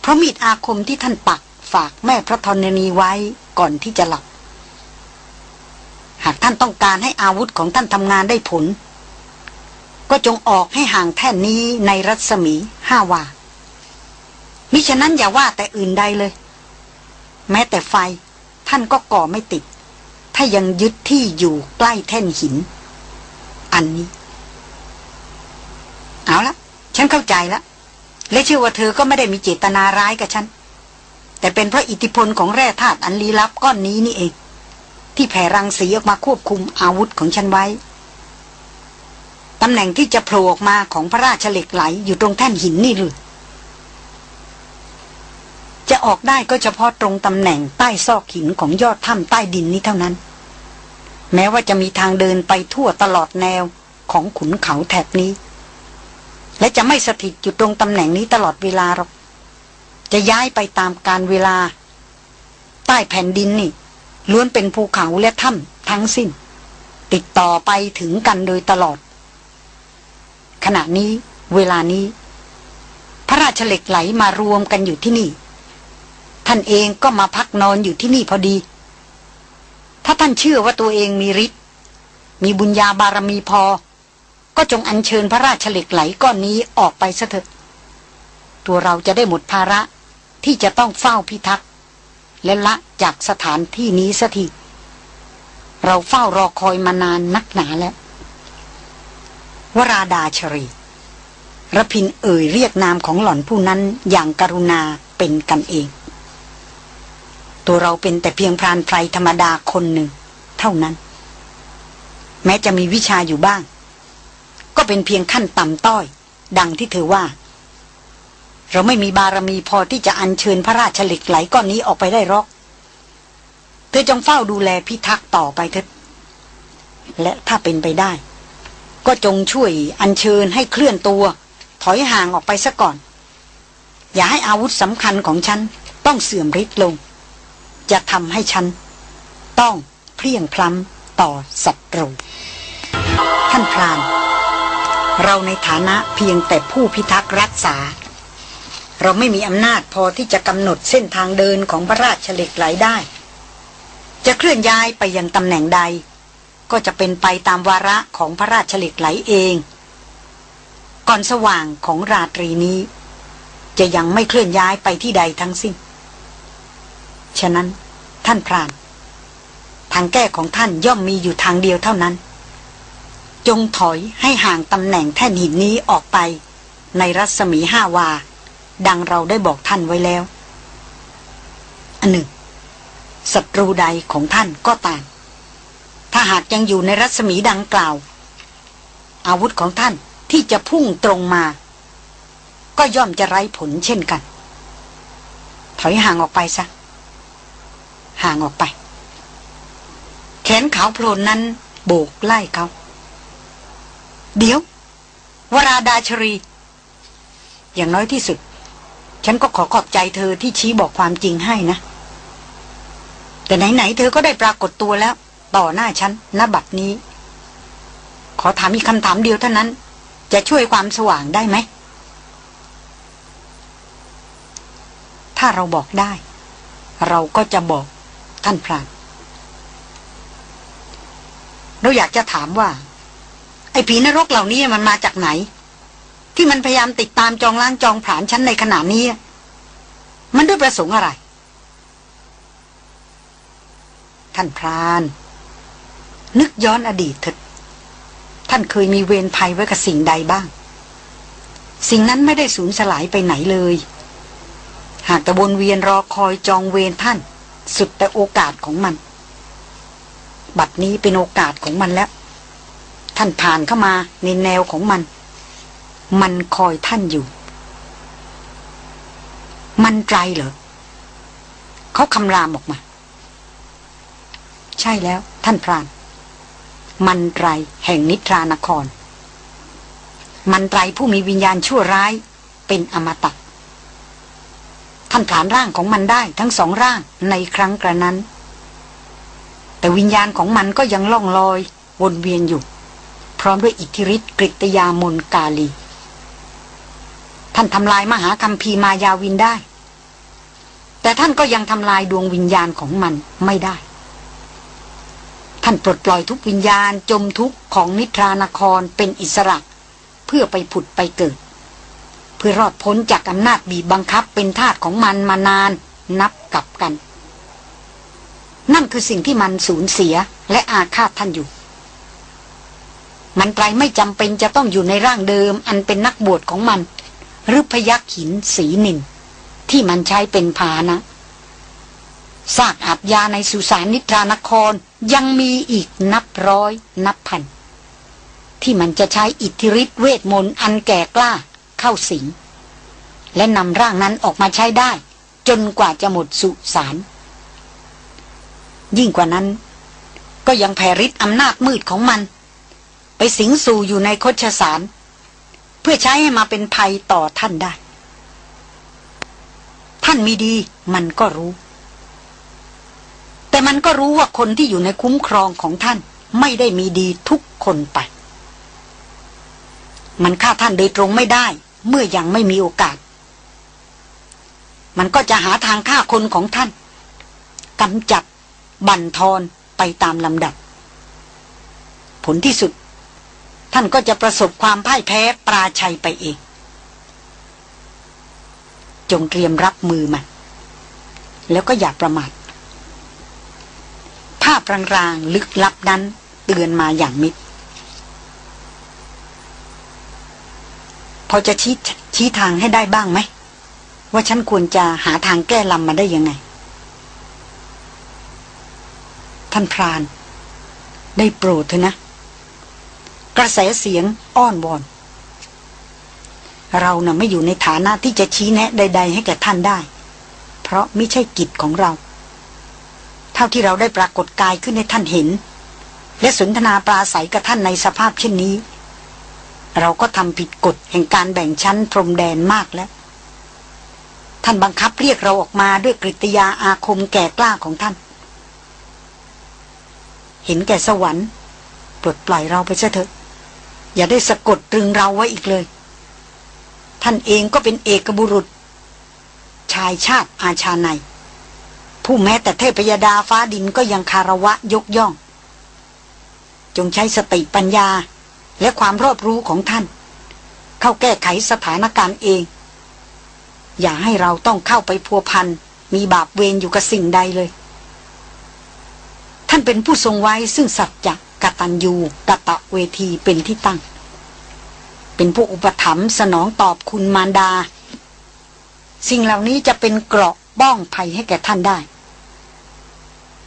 เพราะมีดอาคมที่ท่านปัก ฝากแม่พระธรณีไว้ก่อนที่จะหลับ หากท่านต้องการให้อาวุธของท่านทำงานได้ผล ก็จงออกให้ห่างแท่นนี้ในรัศมีห้าวามิฉะนั้นอย่าว่าแต่อื่นใดเลย แม้แต่ไฟท่านก็ก่อไม่ติด ถ้ายังยึดที่อยู่ใกล้แท่นหิน อันนี้ เอาละฉันเข้าใจแล้วและเชื่อว่าเธอก็ไม่ได้มีเจตนาร้ายกับฉัน แต่เป็นเพราะอิทธิพลของแร่ธาตุอันลี้ลับก้อนนี้นี่เอง ที่แผ่รังสีออกมาควบคุมอาวุธของฉันไว้ ตำแหน่งที่จะโผล่ออกมาของพระราชเหล็กไหลอยู่ตรงแท่นหินนี่หรือจะออกได้ก็เฉพาะตรงตำแหน่งใต้ซอกหินของยอดถ้ำใต้ดินนี้เท่านั้น แม้ว่าจะมีทางเดินไปทั่วตลอดแนวของขุนเขาแถบนี้ และจะไม่สถิตอยู่ตรงตำแหน่งนี้ตลอดเวลาหรอก จะย้ายไปตามการเวลา ใต้แผ่นดินนี่ ล้วนเป็นภูเขาและถ้ำทั้งสิ้น ติดต่อไปถึงกันโดยตลอด ขณะนี้เวลานี้ พระราชเหล็กไหลมารวมกันอยู่ที่นี่ ท่านเองก็มาพักนอนอยู่ที่นี่พอดี ถ้าท่านเชื่อว่าตัวเองมีฤทธิ์มีบุญญาบารมีพอ ก็จงอัญเชิญพระราชเหล็กไหลก้อนนี้ออกไปซะเถอะตัวเราจะได้หมดภาระ ที่จะต้องเฝ้าพิทักษ์และละจากสถานที่นี้สัทีเราเฝ้ารอคอยมานานนักหนาแล้ว วราดาชรีระพินเอ่ยเรียกนามของหล่อนผู้นั้นอย่างกรุณาเป็นกันเอง ตัวเราเป็นแต่เพียงพรานไพรธรรมดาคนหนึ่ง เท่านั้น แม้จะมีวิชาอยู่บ้าง ก็เป็นเพียงขั้นต่ำต้อย ดังที่เธอว่า เราไม่มีบารมีพอที่จะอัญเชิญพระราชเหล็กไหลก้อนนี้ออกไปได้หรอก เธอจงเฝ้าดูแลพิทักษ์ต่อไปเถิดและถ้าเป็นไปได้ ก็จงช่วยอัญเชิญให้เคลื่อนตัว ถอยห่างออกไปซะก่อน อย่าให้อาวุธสำคัญของฉัน ต้องเสื่อมฤทธิ์ลง จะทำให้ฉัน ต้องเพลียงพล้ำต่อศัตรูท่านพรานเราในฐานะเพียงแต่ผู้พิทักษ์รักษา เราไม่มีอำนาจพอที่จะกำหนดเส้นทางเดินของพระราชเหล็กไหลได้ จะเคลื่อนย้ายไปยังตำแหน่งใด ก็จะเป็นไปตามวาระของพระราชเหล็กไหลเอง ก่อนสว่างของราตรีนี้ จะยังไม่เคลื่อนย้ายไปที่ใดทั้งสิ้น ฉะนั้นท่านพรานทางแก้ของท่านย่อมมีอยู่ทางเดียวเท่านั้น จงถอยให้ห่างตำแหน่งแท่นหินนี้ออกไปในรัศมีห้าวา ดังเราได้บอกท่านไว้แล้ว อันหนึ่งศัตรูใดของท่านก็ตาม ถ้าหากยังอยู่ในรัศมีดังกล่าว อาวุธของท่านที่จะพุ่งตรงมา ก็ย่อมจะไร้ผลเช่นกัน ถอยห่างออกไปซะ ห่างออกไป แขนขาวโพลนนั้นโบกไล่เขา เดี๋ยว วราดาชรี อย่างน้อยที่สุด ฉันก็ขอขอบใจเธอที่ชี้บอกความจริงให้นะ แต่ไหนๆเธอก็ได้ปรากฏตัวแล้ว ต่อหน้าฉันณบัดนี้ ขอถามอีกคำถามเดียวเท่านั้น จะช่วยความสว่างได้ไหม ถ้าเราบอกได้ เราก็จะบอกท่านพรานเราอยากจะถามว่า ไอ้ผีนรกเหล่านี้มันมาจากไหน ที่มันพยายามติดตามจองล้างจองผลานฉันในขณะนี้ มันด้วยประสงค์อะไร ท่านพราน นึกย้อนอดีตเถิดท่านเคยมีเวรภัยไว้กับสิ่งใดบ้าง สิ่งนั้นไม่ได้สูญสลายไปไหนเลย หากต่วนเวียนรอคอยจองเวรท่าน สุดแต่โอกาสของมัน บัดนี้เป็นโอกาสของมันแล้ว ท่านผ่านเข้ามาในแนวของมัน มันคอยท่านอยู่ มันไตรเหรอเขาคำรามออกมา ใช่แล้วท่านพราน มันไตรแห่งนิทรานคร มันไตรผู้มีวิญญาณชั่วร้ายเป็นอมตะท่านผานร่างของมันได้ทั้งสองร่างในครั้งกระนั้น แต่วิญญาณของมันก็ยังล่องลอยวนเวียนอยู่ พร้อมด้วยอิทธิฤทธิ์กริตยามนกาลี ท่านทำลายมหาคัมภีร์มายาวินได้ แต่ท่านก็ยังทำลายดวงวิญญาณของมันไม่ได้ ท่านปลดปล่อยทุกวิญญาณจมทุกข์ของนิทรานครเป็นอิสระ เพื่อไปผุดไปเกิด เพื่อรอดพ้นจากอำนาจบีบบังคับเป็นทาสของมันมานานนับกับกัน นั่นคือสิ่งที่มันสูญเสียและอาฆาตท่านอยู่มันไตรไม่จำเป็นจะต้องอยู่ในร่างเดิม อันเป็นนักบวชของมัน หรือพยักหินสีนิน ที่มันใช้เป็นพานะซากอาบยาในสุสานนิทรานครยังมีอีกนับร้อยนับพัน ที่มันจะใช้อิทธิฤทธิเวทมนต์อันแก่กล้าเข้าสิง และนำร่างนั้นออกมาใช้ได้ จนกว่าจะหมดสุสานยิ่งกว่านั้น ก็ยังแผ่ฤทธิ์อำนาจมืดของมัน ไปสิงสู่อยู่ในคชสาร เพื่อใช้ให้มาเป็นภัยต่อท่านได้ ท่านมีดีมันก็รู้ แต่มันก็รู้ว่าคนที่อยู่ในคุ้มครองของท่านไม่ได้มีดีทุกคนไป มันฆ่าท่านโดยตรงไม่ได้ เมื่อยังไม่มีโอกาส มันก็จะหาทางฆ่าคนของท่านกำจัด บั่นทอนไปตามลำดับ ผลที่สุด ท่านก็จะประสบความพ่ายแพ้ปราชัยไปเอง จงเตรียมรับมือมัน แล้วก็อย่าประมาทภาพรางๆลึกลับนั้นเตือนมาอย่างมิดพอจะชี้ชี้ทางให้ได้บ้างไหม ว่าฉันควรจะหาทางแก้ลำมาได้ยังไง ท่านพราน ได้โปรดเถอะนะ กระแสเสียงอ้อนวอน เรานะ่ะไม่อยู่ในฐานะที่จะชี้แนะใด ๆ ให้แก่ท่านได้ เพราะไม่ใช่กิจของเรา เท่าที่เราได้ปรากฏกายขึ้นให้ท่านเห็น และสนทนาปราศัยกับท่านในสภาพเช่นนี้ เราก็ทำผิดกฎแห่งการแบ่งชั้นพรมแดนมากแล้ว ท่านบังคับเรียกเราออกมาด้วยกริยาอาคมแก่กล้าของท่านเห็นแก่สวรรค์ปลดปล่อยเราไปเถอะ อย่าได้สะกดตรึงเราไว้อีกเลย ท่านเองก็เป็นเอกบุรุษ ชายชาติอาชาในผู้แม้แต่เทพยดาฟ้าดินก็ยังคารวะยกย่อง จงใช้สติปัญญาและความรอบรู้ของท่าน เข้าแก้ไขสถานการณ์เอง อย่าให้เราต้องเข้าไปพัวพันมีบาปเวรอยู่กับสิ่งใดเลย ท่านเป็นผู้ทรงไว้ซึ่งสัจจะ กตัญญูกะตะเวทีเป็นที่ตั้ง เป็นผู้อุปถัมภ์สนองตอบคุณมารดา สิ่งเหล่านี้จะเป็นเกราะบ้องภัยให้แก่ท่านได้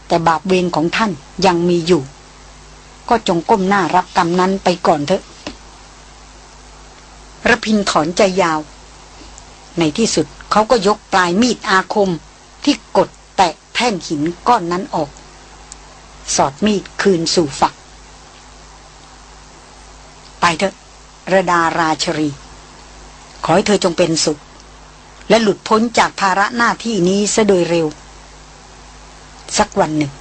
แต่บาปเวรของท่านยังมีอยู่ ก็จงก้มหน้ารับกรรมนั้นไปก่อนเถอะระพินถอนใจยาว ในที่สุดเขาก็ยกปลายมีดอาคมที่กดแตะแท่นหินก้อนนั้นออก สอดมีดคืนสู่ฝัก ไปเถอะระดาราชรี ขอให้เธอจงเป็นสุข และหลุดพ้นจากภาระหน้าที่นี้ซะโดยเร็ว สักวันหนึ่ง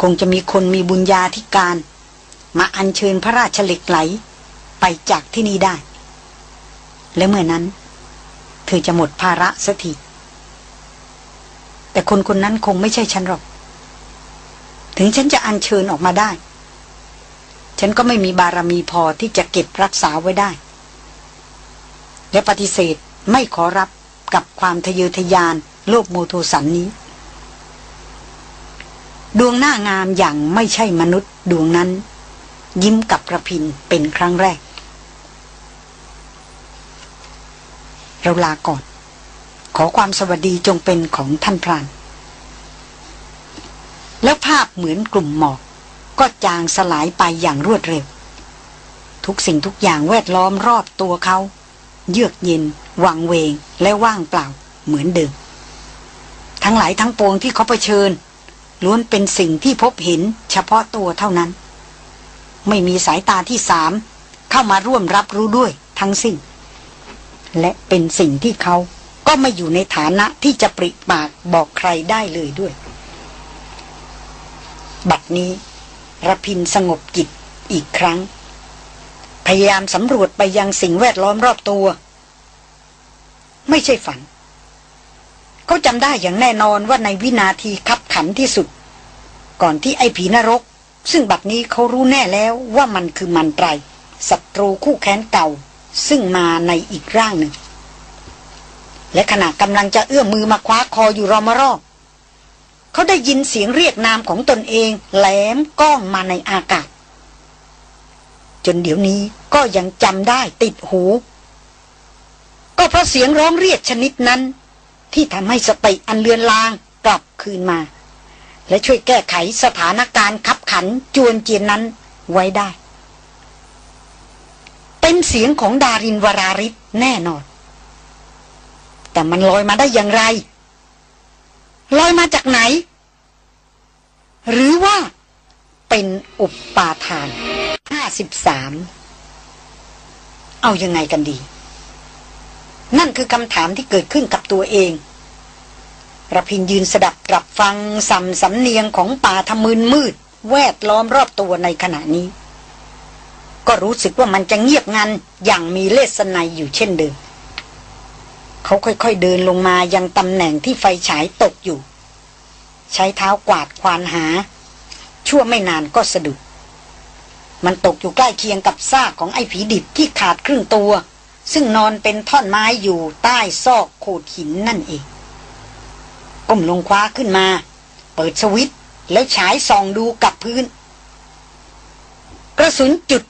คงจะมีคนมีบุญญาธิการ มาอัญเชิญพระราชเหล็กไหล ไปจากที่นี่ได้ และเมื่อนั้น เธอจะหมดภาระสักทีแต่คนคนนั้นคงไม่ใช่ฉันหรอก ถึงฉันจะอัญเชิญออกมาได้ ฉันก็ไม่มีบารมีพอที่จะเก็บรักษาไว้ได้ และปฏิเสธไม่ขอรับกับความทะเยอทะยานโลภโมโทสันนี้ ดวงหน้างามอย่างไม่ใช่มนุษย์ดวงนั้น ยิ้มกับกระพินเป็นครั้งแรก เราลาก่อน ขอความสวัสดีจงเป็นของท่านพราน แล้วภาพเหมือนกลุ่มหมอก ก็จางสลายไปอย่างรวดเร็ว ทุกสิ่งทุกอย่างแวดล้อมรอบตัวเขา เยือกเย็น วังเวง และว่างเปล่าเหมือนเดิม ทั้งหลายทั้งปวงที่เขาเผชิญ ล้วนเป็นสิ่งที่พบเห็นเฉพาะตัวเท่านั้น ไม่มีสายตาที่สามเข้ามาร่วมรับรู้ด้วยทั้งสิ้น และเป็นสิ่งที่เขาก็ไม่อยู่ในฐานะที่จะปริปากบอกใครได้เลยด้วย บัดนี้ ระพินสงบจิตอีกครั้ง พยายามสำรวจไปยังสิ่งแวดล้อมรอบตัว ไม่ใช่ฝัน เขาจำได้อย่างแน่นอนว่าในวินาทีคับขันที่สุด ก่อนที่ไอ้ผีนรก ซึ่งบัดนี้เขารู้แน่แล้วว่ามันคือมันไตรศัตรูคู่แค้นเก่า ซึ่งมาในอีกร่างหนึ่ง และขณะกำลังจะเอื้อมมือมาคว้าคออยู่รอมารอบ เขาได้ยินเสียงเรียกนามของตนเองแหลมก้องมาในอากาศ จนเดี๋ยวนี้ก็ยังจำได้ติดหู ก็เพราะเสียงร้องเรียกชนิดนั้น ที่ทำให้สติอันเลือนลางกลับคืนมา และช่วยแก้ไขสถานการณ์ขับขันจวนเจียนนั้นไว้ได้ เป็นเสียงของดารินวราริศแน่นอน แต่มันลอยมาได้อย่างไร ลอยมาจากไหน หรือว่าเป็นอุปปาทานห้าสิบสามเอายังไงกันดี นั่นคือคำถามที่เกิดขึ้นกับตัวเองระพินยืนสดับกลับฟังสัมสำเนียงของป่าทมึนมืด แวดล้อมรอบตัวในขณะนี้ ก็รู้สึกว่ามันจะเงียบงันอย่างมีเลสไนอยู่เช่นเดิม เขาค่อยๆเดินลงมายังตำแหน่งที่ไฟฉายตกอยู่ ใช้เท้ากวาดควานหา ชั่วไม่นานก็สะดุด มันตกอยู่ใกล้เคียงกับซากของไอ้ผีดิบที่ขาดครึ่งตัว ซึ่งนอนเป็นท่อนไม้อยู่ใต้ซอกโขดหินนั่นเองก้มลงคว้าขึ้นมา เปิดสวิตแล้วฉายส่องดูกับพื้น กระสุนจุด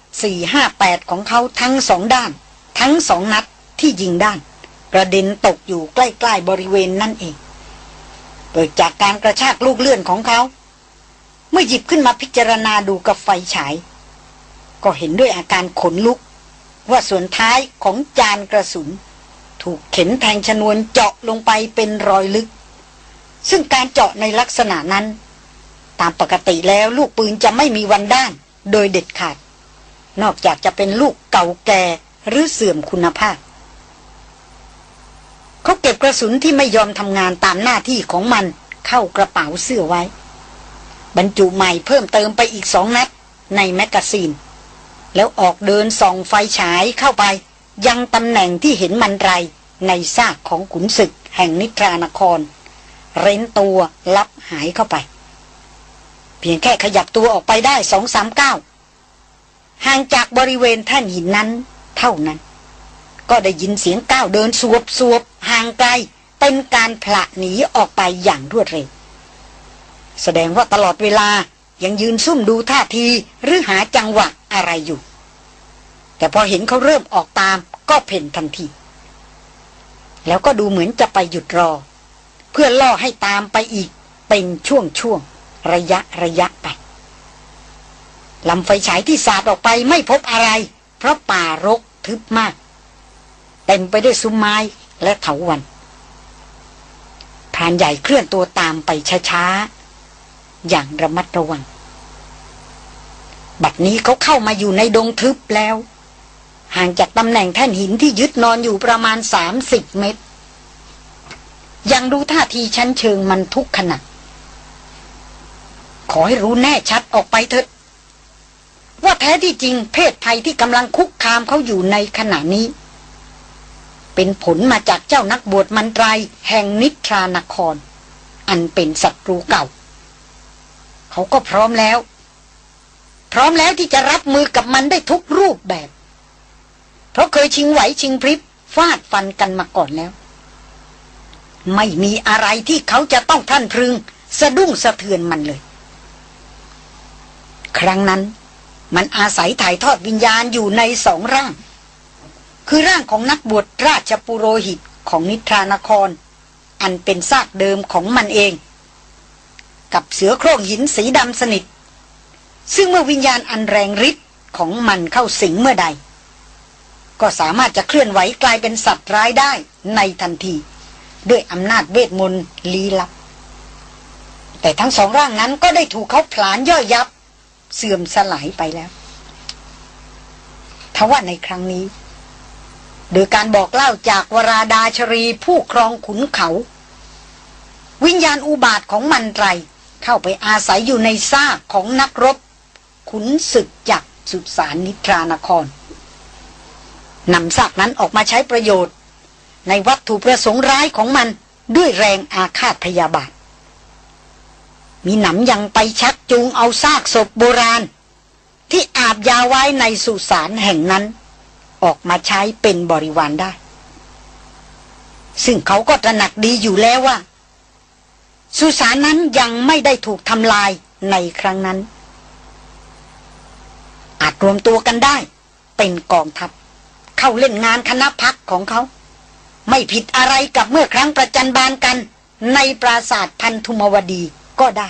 458ของเขาทั้งสองด้าน ทั้งสองนัดที่ยิงด้าน กระเด็นตกอยู่ใกล้ๆบริเวณนั่นเอง เกิดจากการกระชากลูกเลื่อนของเขา เมื่อหยิบขึ้นมาพิจารณาดูกับไฟฉาย ก็เห็นด้วยอาการขนลุก ว่าส่วนท้ายของจานกระสุน ถูกเข็นแทงชนวนเจาะลงไปเป็นรอยลึก ซึ่งการเจาะในลักษณะนั้น ตามปกติแล้วลูกปืนจะไม่มีวันด้าน โดยเด็ดขาด นอกจากจะเป็นลูกเก่าแก่หรือเสื่อมคุณภาพ เขาเก็บกระสุนที่ไม่ยอมทำงานตามหน้าที่ของมันเข้ากระเป๋าเสื้อไว้ บรรจุใหม่เพิ่มเติมไปอีกสองนัดในแมกกาซีน แล้วออกเดินส่องไฟฉายเข้าไป ยังตำแหน่งที่เห็นมันตรัยในซากของขุนศึกแห่งนิทรานคร เร้นตัวลับหายเข้าไป เพียงแค่ขยับตัวออกไปได้สองสามเก้าห่างจากบริเวณแท่นหินนั้นเท่านั้น ก็ได้ยินเสียงก้าวเดินสวบสวบห่างไกล เป็นการผละหนีออกไปอย่างรวดเร็ว แสดงว่าตลอดเวลายังยืนซุ่มดูท่าทีหรือหาจังหวะอะไรอยู่ แต่พอเห็นเขาเริ่มออกตามก็เพ่นทันที แล้วก็ดูเหมือนจะไปหยุดรอ เพื่อล่อให้ตามไปอีกเป็นช่วงช่วงระยะระยะไปลำไฟฉายที่สาดออกไปไม่พบอะไร เพราะป่ารกทึบมาก เต็มไปด้วยซุ้มไม้และเถาวันพรานใหญ่เคลื่อนตัวตามไปช้าๆ อย่างระมัดระวัง บัดนี้เขาเข้ามาอยู่ในดงทึบแล้ว ห่างจากตำแหน่งแท่นหินที่ยึดนอนอยู่ประมาณสามสิบเมตร ยังดูท่าทีชั้นเชิงมันทุกขณะขอให้รู้แน่ชัดออกไปเถิดว่าแท้ที่จริงเพศภัยที่กำลังคุกคามเขาอยู่ในขณะนี้ เป็นผลมาจากเจ้านักบวชมันตรายแห่งนิทรานคร อันเป็นศัตรูเก่า เขาก็พร้อมแล้ว พร้อมแล้วที่จะรับมือกับมันได้ทุกรูปแบบ เพราะเคยชิงไหวชิงพริบฟาดฟันกันมาก่อนแล้ว ไม่มีอะไรที่เขาจะต้องท่านพึง สะดุ้งสะเทือนมันเลย ครั้งนั้น มันอาศัยถ่ายทอดวิญญาณอยู่ในสองร่าง คือร่างของนักบวชราชปุโรหิตของนิทรานคร อันเป็นซากเดิมของมันเอง กับเสือโคร่งหินสีดำสนิท ซึ่งเมื่อวิญญาณอันแรงฤทธิ์ของมันเข้าสิงเมื่อใด ก็สามารถจะเคลื่อนไหวกลายเป็นสัตว์ร้ายได้ในทันที ด้วยอำนาจเวทมนต์ลี้ลับ แต่ทั้งสองร่างนั้นก็ได้ถูกเขาผลาญย่อยยับ เสื่อมสลายไปแล้วทว่าในครั้งนี้ โดยการบอกเล่าจากวราดาชรีผู้ครองขุนเขา วิญญาณอุบาทของมันไรเข้าไปอาศัยอยู่ในซากของนักรบ ขุนศึกจากสุสานนิทรานครนำซากนั้นออกมาใช้ประโยชน์ ในวัตถุประสงค์ร้ายของมันด้วยแรงอาฆาตพยาบาท มีหนำยังไปชักจูงเอาซากศพโบราณ ที่อาบยาไว้ในสุสานแห่งนั้น ออกมาใช้เป็นบริวารได้ ซึ่งเขาก็ตระหนักดีอยู่แล้วว่า สุสานนั้นยังไม่ได้ถูกทำลายในครั้งนั้น อาจรวมตัวกันได้ เป็นกองทัพ เข้าเล่นงานคณะพักของเขา ไม่ผิดอะไรกับเมื่อครั้งประจันบานกัน ในปราสาทพันธุมวดีก็ได้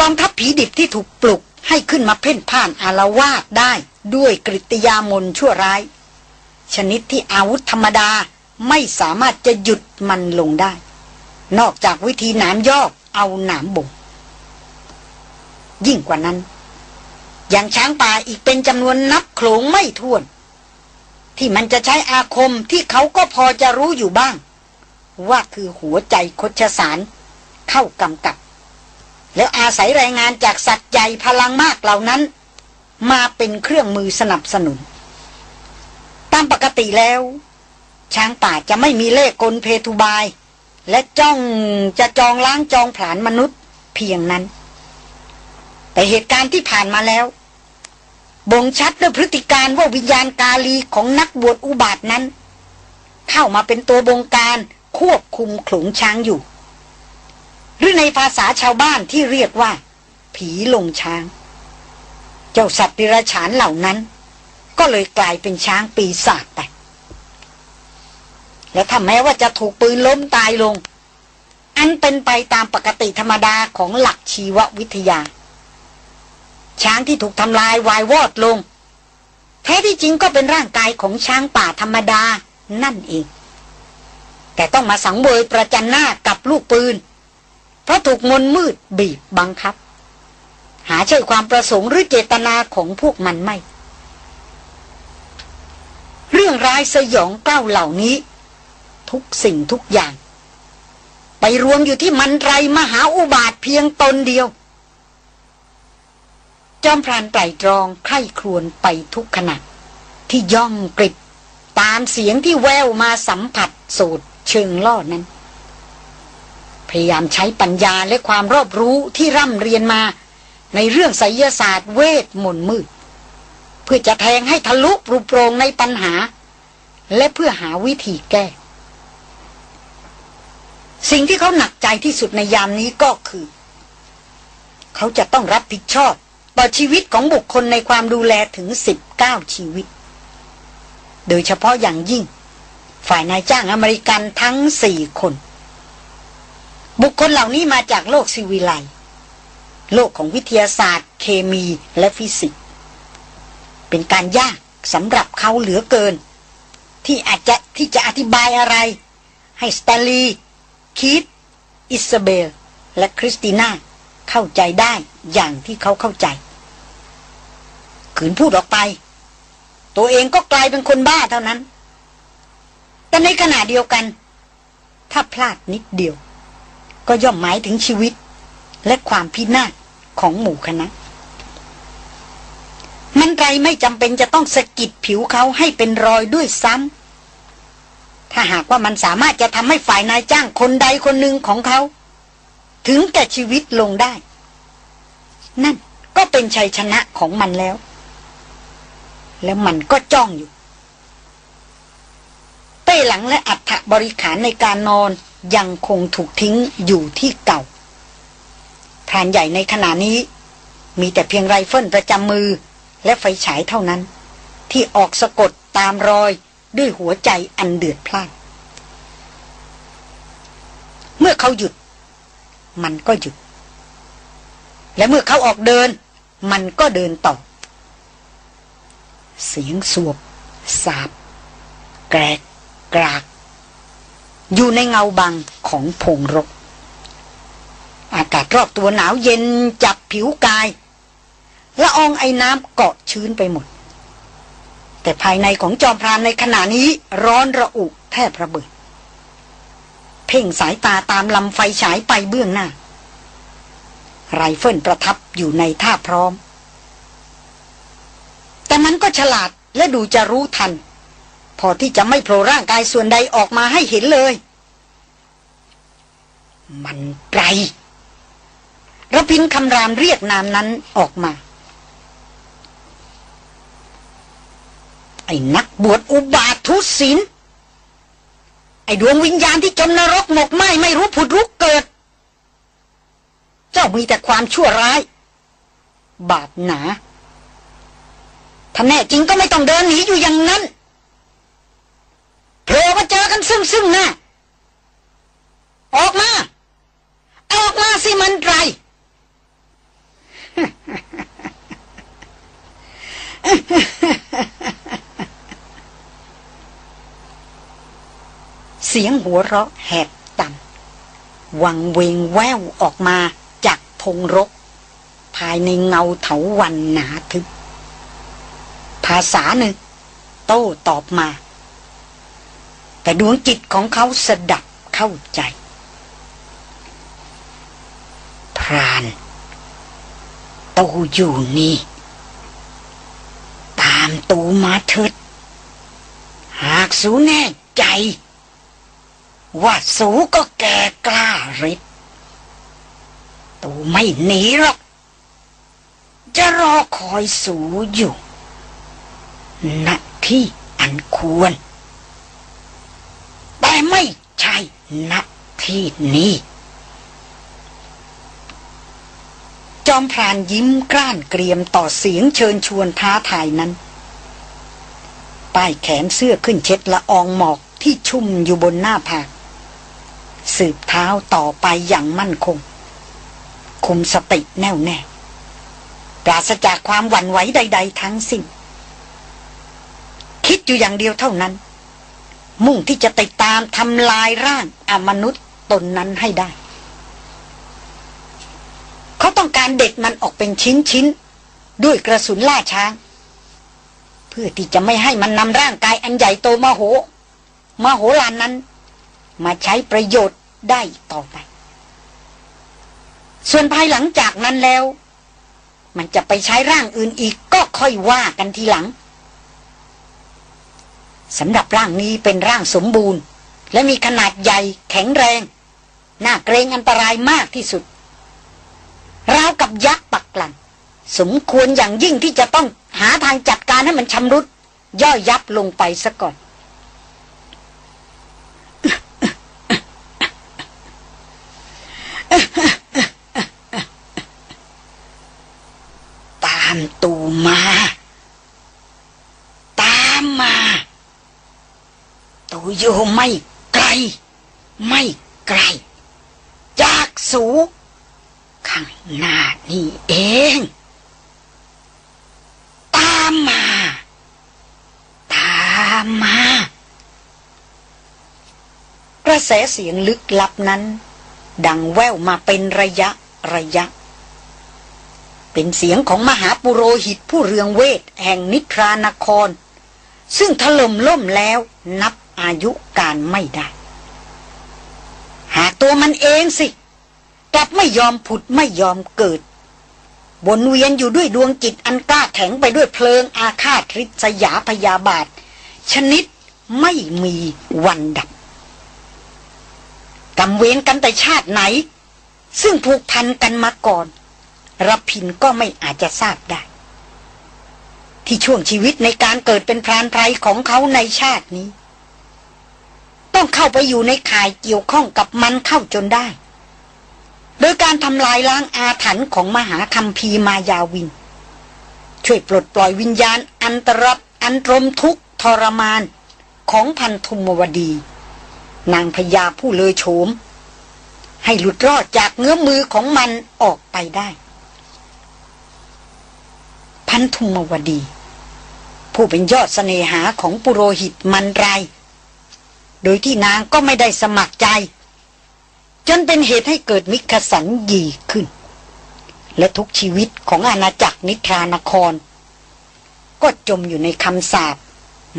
กองทัพผีดิบที่ถูกปลุกให้ขึ้นมาเพ่นพ่านอารวาสได้ ด้วยกริยามนชั่วร้าย ชนิดที่อาวุธธรรมดาไม่สามารถจะหยุดมันลงได้ นอกจากวิธีหนามยอกเอาหนามบ่ง ยิ่งกว่านั้น อย่างช้างป่าอีกเป็นจำนวนนับโขลงไม่ถ้วน ที่มันจะใช้อาคมที่เขาก็พอจะรู้อยู่บ้างว่าคือหัวใจคดชสารเข้ากำกับ แล้วอาศัยแรงงานจากสัตว์ใหญ่พลังมากเหล่านั้น มาเป็นเครื่องมือสนับสนุน ตามปกติแล้ว ช้างป่าจะไม่มีเล่กลเพทุบาย และจ้องจะจองล้างจองผลานมนุษย์เพียงนั้น แต่เหตุการณ์ที่ผ่านมาแล้ว บ่งชัดด้วยพฤติการว่าวิญญาณกาลีของนักบวชอุบาทนั้น เข้ามาเป็นตัวบงการควบคุมขลุงช้างอยู่ หรือในภาษาชาวบ้านที่เรียกว่า ผีลงช้าง เจ้าสัตว์ดิรฉานเหล่านั้น ก็เลยกลายเป็นช้างปีศาจไป และถ้าแม้ว่าจะถูกปืนล้มตายลง อันเป็นไปตามปกติธรรมดาของหลักชีววิทยา ช้างที่ถูกทำลายวายวอดลง แท้ที่จริงก็เป็นร่างกายของช้างป่าธรรมดานั่นเอง แต่ต้องมาสังเวยประจันหน้ากับลูกปืน เพราะถูกมนมืดบีบบังคับ หาใช่ความประสงค์หรือเจตนาของพวกมันไม่ เรื่องร้ายสยองเก้าเหล่านี้ ทุกสิ่งทุกอย่าง ไปรวมอยู่ที่มันไรมหาอุบาทเพียงตนเดียว จอมพรานไตรตรองไข้ครวนไปทุกขณะ ที่ย่องกริบตามเสียงที่แววมาสัมผัสสูตรเชิงล่อนั้น พยายามใช้ปัญญาและความรอบรู้ที่ร่ำเรียนมา ในเรื่องไสยศาสตร์เวทมนต์มืด เพื่อจะแทงให้ทะลุปรุโปรงในปัญหา และเพื่อหาวิธีแก้ สิ่งที่เขาหนักใจที่สุดในยามนี้ก็คือ เขาจะต้องรับผิดชอบต่อชีวิตของบุคคลในความดูแลถึงสิบเก้าชีวิต โดยเฉพาะอย่างยิ่ง ฝ่ายนายจ้างอเมริกันทั้งสี่คน บุคคลเหล่านี้มาจากโลกศิวิไลซ์ โลกของวิทยาศาสตร์ เคมีและฟิสิกส์ เป็นการยากสำหรับเขาเหลือเกิน ที่อาจจะที่จะอธิบายอะไร ให้สแตนลีย์คีตอิสเบล และคริสติน่าเข้าใจได้อย่างที่เขาเข้าใจ ขืนพูดออกไป ตัวเองก็กลายเป็นคนบ้าเท่านั้น แต่ในขณะเดียวกัน ถ้าพลาดนิดเดียว ก็ย่อมหมายถึงชีวิตและความพินาศ ของหมู่คณะ มันไรไม่จำเป็นจะต้องสะกิดผิวเขาให้เป็นรอยด้วยซ้ำถ้าหากว่ามันสามารถจะทำให้ฝ่ายนายจ้างคนใดคนหนึ่งของเขา ถึงแก่ชีวิตลงได้ นั่นก็เป็นชัยชนะของมันแล้ว แล้วมันก็จ้องอยู่ เป้หลังและอัฐบริขารในการนอนยังคงถูกทิ้งอยู่ที่เก่า พรานใหญ่ในขณะนี้ มีแต่เพียงไรเฟิลประจำมือและไฟฉายเท่านั้น ที่ออกสะกดตามรอยด้วยหัวใจอันเดือดพล่าน เมื่อเขาหยุด มันก็หยุด และเมื่อเขาออกเดิน มันก็เดินต่อ เสียงสวบ สาบ แกรก กราก อยู่ในเงาบังของพงรก อากาศรอบตัวหนาวเย็นจับผิวกายละอองไอ้น้ำเกาะชื้นไปหมด แต่ภายในของจอมพรานในขณะนี้ร้อนระอุแทบระเบิด เพ่งสายตาตามลำไฟฉายไปเบื้องหน้า ไรเฟิลประทับอยู่ในท่าพร้อม แต่มันก็ฉลาดและดูจะรู้ทัน พอที่จะไม่โผล่ร่างกายส่วนใดออกมาให้เห็นเลย มันไกร ระพินคำรามเรียกนามนั้นออกมา ไอ้นักบวชอุบาททุศีลไอ้ดวงวิญญาณที่จมนรกหมกไหมไม่รู้ผุดรู้เกิด เจ้ามีแต่ความชั่วร้าย บาปหนาถ้าแน่จริงก็ไม่ต้องเดินหนีอยู่อย่างนั้นโผล่มาเจอกันซึ่งซึ่งหน้า ออกมา ออกมาสิมันไร เสียงหัวเราะแหบต่ำวังเวงแววออกมาจากพงรก ภายในเงาเถาวันหนาทึบ ภาษาหนึ่ง โต้ตอบมา แต่ดวงจิตของเขาสดับเข้าใจ พรานตูอยู่นี่ ตามตูมาเถิด หากสูแน่ใจ ว่าสูก็แก่กล้าริบตูไม่หนีหรอก จะรอคอยสูอยู่ณที่อันควร แต่ไม่ใช่ณที่นี้จอมพรานยิ้มกล้านเกรียมต่อเสียงเชิญชวนท้าทายนั้น ป้ายแขนเสื้อขึ้นเช็ดละอองหมอกที่ชุ่มอยู่บนหน้าผาก สืบเท้าต่อไปอย่างมั่นคง คุมสติแน่วแน่ปราศจากความหวั่นไหวใด ๆ ทั้งสิ้น คิดอยู่อย่างเดียวเท่านั้น มุ่งที่จะติดตามทำลายร่างอมนุษย์ตนนั้นให้ได้ เขาต้องการเด็ดมันออกเป็นชิ้น ๆ ด้วยกระสุนล่าช้าง เพื่อที่จะไม่ให้มันนำร่างกายอันใหญ่โตมโหมโหลานนั้น มาใช้ประโยชน์ได้ต่อไป ส่วนภายหลังจากนั้นแล้ว มันจะไปใช้ร่างอื่นอีกก็ค่อยว่ากันทีหลังสำหรับร่างนี้เป็นร่างสมบูรณ์ และมีขนาดใหญ่แข็งแรง น่าเกรงอันตรายมากที่สุด ราวกับยักษ์ปักกลั่นสมควรอย่างยิ่งที่จะต้องหาทางจัดการให้มันชำรุด ย่อยยับลงไปซะก่อน ตามตูมา ตามมา ตูอยู่ไม่ไกล ไม่ไกล จากสู ข้างหน้านี่เอง ตามมา ตามมากระแสเสียงลึกลับนั้น ดังแว่วมาเป็นระยะระยะ เป็นเสียงของมหาปุโรหิตผู้เรืองเวท แห่งนิทรานคร ซึ่งถล่มล่มแล้วนับ อายุการไม่ได้ หาตัวมันเองสิกลับไม่ยอมผุดไม่ยอมเกิดวนเวียนอยู่ด้วยดวงจิตอันกล้าแข็งไปด้วยเพลิงอาฆาตริษยาพยาบาท ชนิดไม่มีวันดับกำเวนกันแต่ชาติไหน ซึ่งผูกพันกันมาก่อนรพินก็ไม่อาจจะทราบได้ ที่ช่วงชีวิตในการเกิดเป็นพรานไพรของเขาในชาตินี้ ต้องเข้าไปอยู่ในข่ายเกี่ยวข้องกับมันเข้าจนได้ โดยการทำลายล้างอาถรรพ์ของมหาคัมภีมายาวิน ช่วยปลดปล่อยวิญญาณ อันตรับอันตรมทุกทรมานของพันธุมวดี นางพญาผู้เลอโฉม ให้หลุดรอดจากเงื้อมือของมันออกไปได้ พันธุมวดี ผู้เป็นยอดสเสน่หาของปุโรหิตมันไร โดยที่นางก็ไม่ได้สมัครใจ จนเป็นเหตุให้เกิดมิขสันยีขึ้น และทุกชีวิตของอาณาจักรนิทรานคร ก็จมอยู่ในคำสาป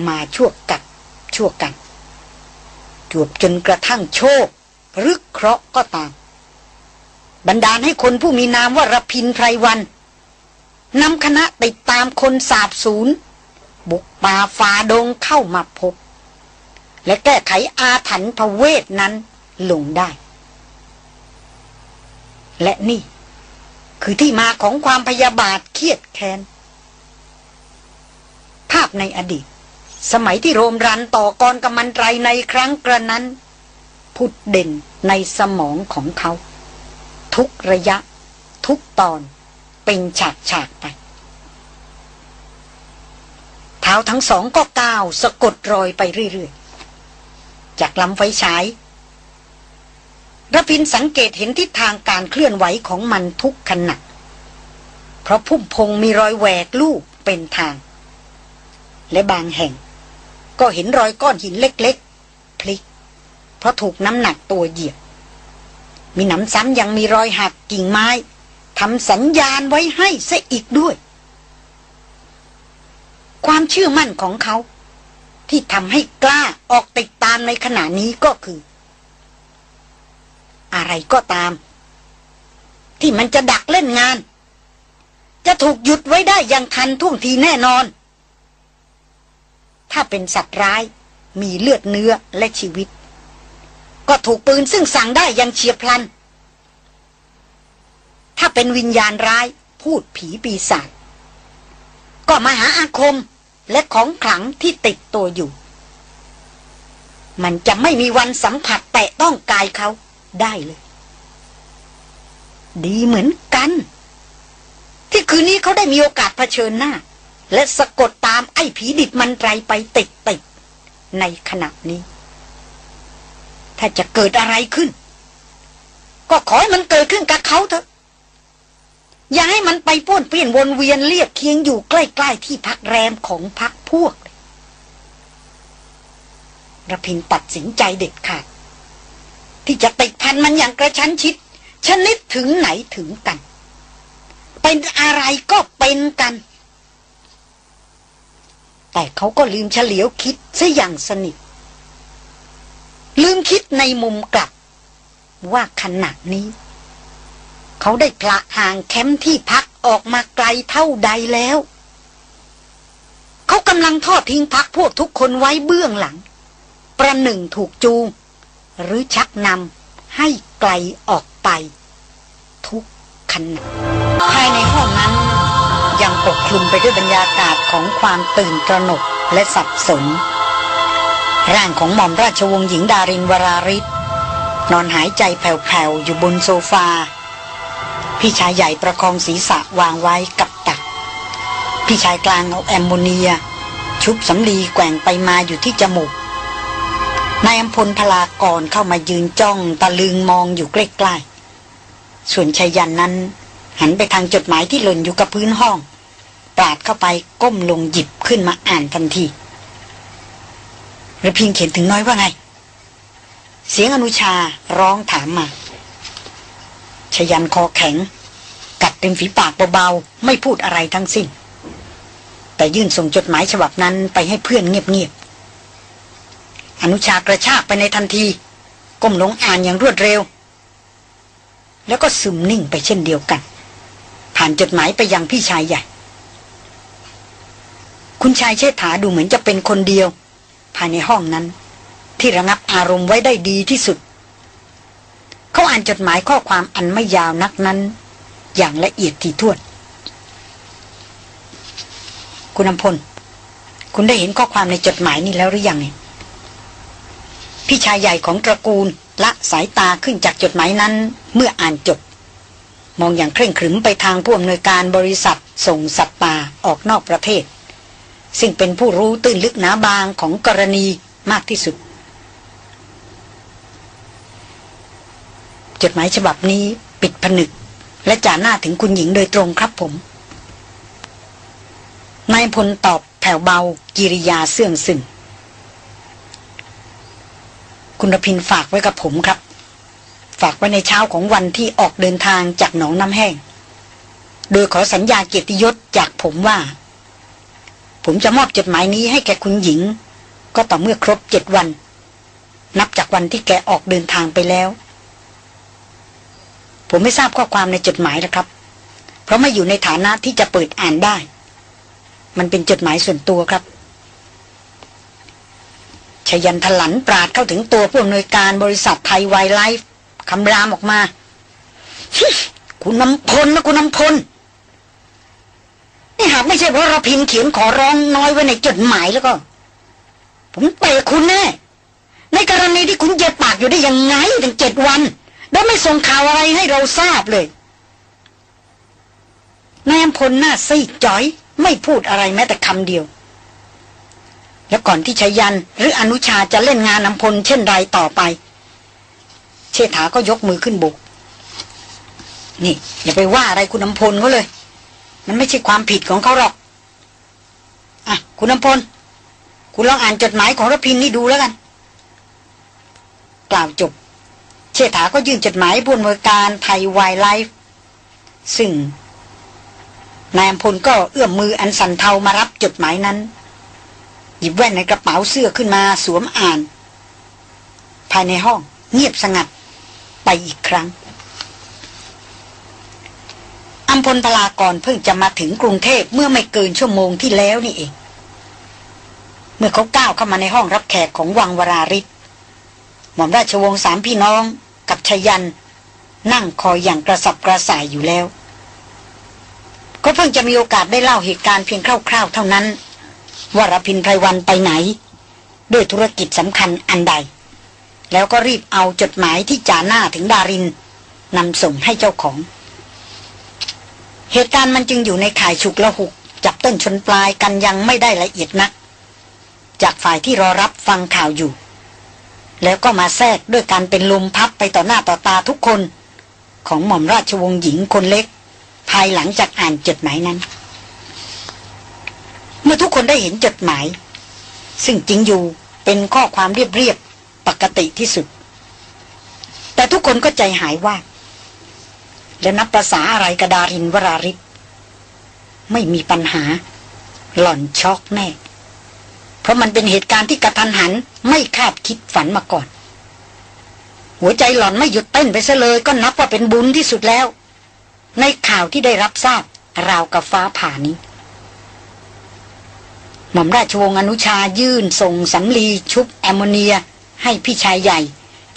มาชั่วกัดชั่วกัน จวบจนกระทั่งโชค หรือเคราะห์ก็ตาม บันดาลให้คนผู้มีนามว่ารพินไพรวันนำคณะติดตามคนสาบสูญบุกป่าฝ่าดงเข้ามาพบ และแก้ไขอาถรรพ์พเวทนั้นลงได้ และนี่ คือที่มาของความพยาบาทเครียดแค้น ภาพในอดีต สมัยที่โรมรันต่อกรกำมันไรในครั้งกระนั้นพุดเด่นในสมองของเขา ทุกระยะ ทุกตอน เป็นฉากฉากไป เท้าทั้งสองก็ก้าวสะกดรอยไปเรื่อยๆ จากลำไฟฉายระพินสังเกตเห็นทิศทางการเคลื่อนไหวของมันทุกขณะเพราะพุ่มพงมีรอยแหวกลูกเป็นทาง และบางแห่ง ก็เห็นรอยก้อนหินเล็กๆ พลิก เพราะถูกน้ำหนักตัวเหยียบ มีหนำซ้ำยังมีรอยหักกิ่งไม้ทำสัญญาณไว้ให้ซะอีกด้วย ความเชื่อมั่นของเขา ที่ทำให้กล้าออกติดตามในขณะนี้ก็คือ อะไรก็ตาม ที่มันจะดักเล่นงาน จะถูกหยุดไว้ได้อย่างทันท่วงทีแน่นอน ถ้าเป็นสัตว์ร้าย มีเลือดเนื้อและชีวิต ก็ถูกปืนซึ่งสั่งได้อย่างเฉียบพลัน ถ้าเป็นวิญญาณร้ายพูดผีปีศาจก็มาหาอาคม และของขลังที่ติดตัวอยู่ มันจะไม่มีวันสัมผัสแตะต้องกายเขาได้เลย ดีเหมือนกัน ที่คืนนี้เขาได้มีโอกาสเผชิญหน้า และสะกดตามไอ้ผีดิบมันไรไปติดติดในขณะนี้ ถ้าจะเกิดอะไรขึ้น ก็ขอให้มันเกิดขึ้นกับเขาเถอะ อย่าให้มันไปป้วนเปลี่ยนวนเวียนเรียบเคียงอยู่ใกล้ ๆ ที่พักแรมของพักพวกระพินตัดสินใจเด็ดขาดที่จะติดพันมันอย่างกระชั้นชิด ชนิดถึงไหนถึงกัน เป็นอะไรก็เป็นกัน แต่เขาก็ลืมเฉลียวคิดซะอย่างสนิท ลืมคิดในมุมกลับ ว่าขณะนี้ เขาได้พละห่างแคมป์ที่พักออกมาไกลเท่าใดแล้ว เขากำลังทอดทิ้งพักพวกทุกคนไว้เบื้องหลัง ประหนึ่งถูกจูง หรือชักนำให้ไกลออกไป ทุกขณะภายในห้องนั้น ยังปกคลุมไปด้วยบรรยากาศของความตื่นตระหนกและสับสน ร่างของหม่อมราชวงศ์หญิงดารินวราริศนอนหายใจแผ่วๆอยู่บนโซฟา พี่ชายใหญ่ประคองศีรษะวางไว้กับตัก พี่ชายกลางเอาแอมโมเนีย ชุบสำลีแกว่งไปมาอยู่ที่จมูกนายอัมพลพลากรเข้ามายืนจ้องตะลึงมองอยู่ใกล้ๆส่วนชายันนั้น หันไปทางจดหมายที่หล่นอยู่กับพื้นห้อง ปาดเข้าไปก้มลงหยิบขึ้นมาอ่านทันทีระพิงเขียนถึงน้อยว่าไง เสียงอนุชาร้องถามมา ชยันคอแข็ง กัดเต็มฝีปากเบาๆ ไม่พูดอะไรทั้งสิ้น แต่ยื่นส่งจดหมายฉบับนั้นไปให้เพื่อนเงียบๆ อนุชากระชากไปในทันที ก้มลงอ่านอย่างรวดเร็ว แล้วก็ซึมนิ่งไปเช่นเดียวกัน ผ่านจดหมายไปยังพี่ชายใหญ่ คุณชายเชษฐาดูเหมือนจะเป็นคนเดียว ภายในห้องนั้น ที่ระงับอารมณ์ไว้ได้ดีที่สุด เขาอ่านจดหมายข้อความอันไม่ยาวนักนั้น อย่างละเอียดถี่ถ้วน คุณอำพล คุณได้เห็นข้อความในจดหมายนี้แล้วหรือยังเนี่ยพี่ชายใหญ่ของตระกูลละสายตาขึ้นจากจดหมายนั้น เมื่ออ่านจบ มองอย่างเคร่งครึมไปทางผู้อำนวยการบริษัทส่งสัตว์ป่าออกนอกประเทศ ซึ่งเป็นผู้รู้ตื้นลึกหนาบางของกรณีมากที่สุด จดหมายฉบับนี้ปิดผนึก และจ่าหน้าถึงคุณหญิงโดยตรงครับผมนายพลตอบแผ่วเบา กิริยาเสื่องสึ่งคุณรพินฝากไว้กับผมครับ ฝากไว้ในเช้าของวันที่ออกเดินทางจากหนองน้ำแห้ง โดยขอสัญญาเกียรติยศจากผมว่า ผมจะมอบจดหมายนี้ให้แก่คุณหญิง ก็ต่อเมื่อครบเจ็ดวัน นับจากวันที่แกออกเดินทางไปแล้ว ผมไม่ทราบข้อความในจดหมายนะครับ เพราะไม่อยู่ในฐานะที่จะเปิดอ่านได้ มันเป็นจดหมายส่วนตัวครับชยันทลันปราดเข้าถึงตัวผู้อำนวยการบริษัทไทยไวไลฟ์คำรามออกมา คุณน้ำพลนะคุณน้ำพล นี่หากไม่ใช่เพราะเราพิมพ์เขียนขอร้องน้อยไว้ในจดหมายแล้วก็ ผมเตะคุณแน่ในกรณีที่คุณเย็บปากอยู่ได้ยังไงถึงเจ็ดวัน แล้วไม่ส่งข่าวอะไรให้เราทราบเลยนายอำพลหน้าซีดจ้อยไม่พูดอะไรแม้แต่คำเดียว แล้วก่อนที่ชยันหรืออนุชาจะเล่นงานนำพลเช่นไรต่อไป เชษฐาก็ยกมือขึ้นบุกนี่อย่าไปว่าอะไรคุณนำพลเขาเลย มันไม่ใช่ความผิดของเขาหรอก อะ คุณนำพล คุณลองอ่านจดหมายของรพินนี่ดูแล้วกัน กล่าวจบ เชษฐาก็ยื่นจดหมายบนมือการไทยไวไลฟ์ซึ่งนายอพลก็เอื้อมมืออันสันเทามารับจดหมายนั้น หยิบแว่นในกระเป๋าเสื้อขึ้นมาสวมอ่าน ภายในห้องเงียบสงัดไปอีกครั้งอัมพลพลากรเพิ่งจะมาถึงกรุงเทพเมื่อไม่เกินชั่วโมงที่แล้วนี่เอง เมื่อเขาก้าวเข้ามาในห้องรับแขกของวังวราริศ หม่อมราชวงศ์สามพี่น้องกับชยัน นั่งคอยอย่างกระสับกระส่ายอยู่แล้ว ก็เพิ่งจะมีโอกาสได้เล่าเหตุการณ์เพียงคร่าวๆ เท่านั้น ว่ารพินไพรวันไปไหน ด้วยธุรกิจสำคัญอันใด แล้วก็รีบเอาจดหมายที่จ่าหน้าถึงดารินนำส่งให้เจ้าของ เหตุการณ์มันจึงอยู่ในข่ายฉุกละหุกจับต้นชนปลายกันยังไม่ได้ละเอียดนัก จากฝ่ายที่รอรับฟังข่าวอยู่ แล้วก็มาแทรกด้วยการเป็นลมพับไปต่อหน้าต่อตาทุกคน ของหม่อมราชวงศ์หญิงคนเล็ก ภายหลังจากอ่านจดหมายนั้น เมื่อทุกคนได้เห็นจดหมาย ซึ่งจริงอยู่เป็นข้อความเรียบๆปกติที่สุด แต่ทุกคนก็ใจหายว่า และนับภาษาอะไรกระดารินวราริศไม่มีปัญหา หล่อนช็อกแน่ เพราะมันเป็นเหตุการณ์ที่กระทันหัน ไม่คาดคิดฝันมาก่อน หัวใจหล่อนไม่หยุดเต้นไปซะเลยก็นับว่าเป็นบุญที่สุดแล้ว ในข่าวที่ได้รับทราบราวกับฟ้าผ่านี้หม่อมราชวงศ์อนุชายื่นส่งสำลีชุบแอมโมเนีย ให้พี่ชายใหญ่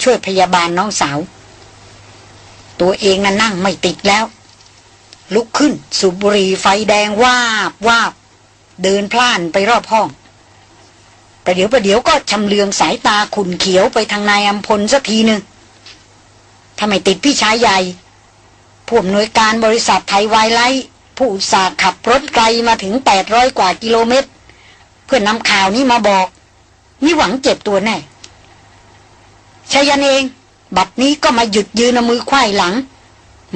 ช่วยพยาบาลน้องสาว ตัวเองน่ะนั่งไม่ติดแล้ว ลุกขึ้นสูบบุหรี่ไฟแดงวาบวาบเดินพล่านไปรอบห้อง ประเดี๋ยวประเดี๋ยวก็ชำเลืองสายตาขุนเขียวไปทางนายอัมพลสักทีหนึ่งถ้าไมติดพี่ชายใหญ่ ผู้อำนวยการบริษัทไทยไวไลผู้อุตสาห์ขับรถไกลมาถึงแปดร้อยกว่ากิโลเมตร เพื่อนนำข่าวนี้มาบอก นี่หวังเจ็บตัวแน่ชายันเอง บัดนี้ก็มาหยุดยืนมือควายหลัง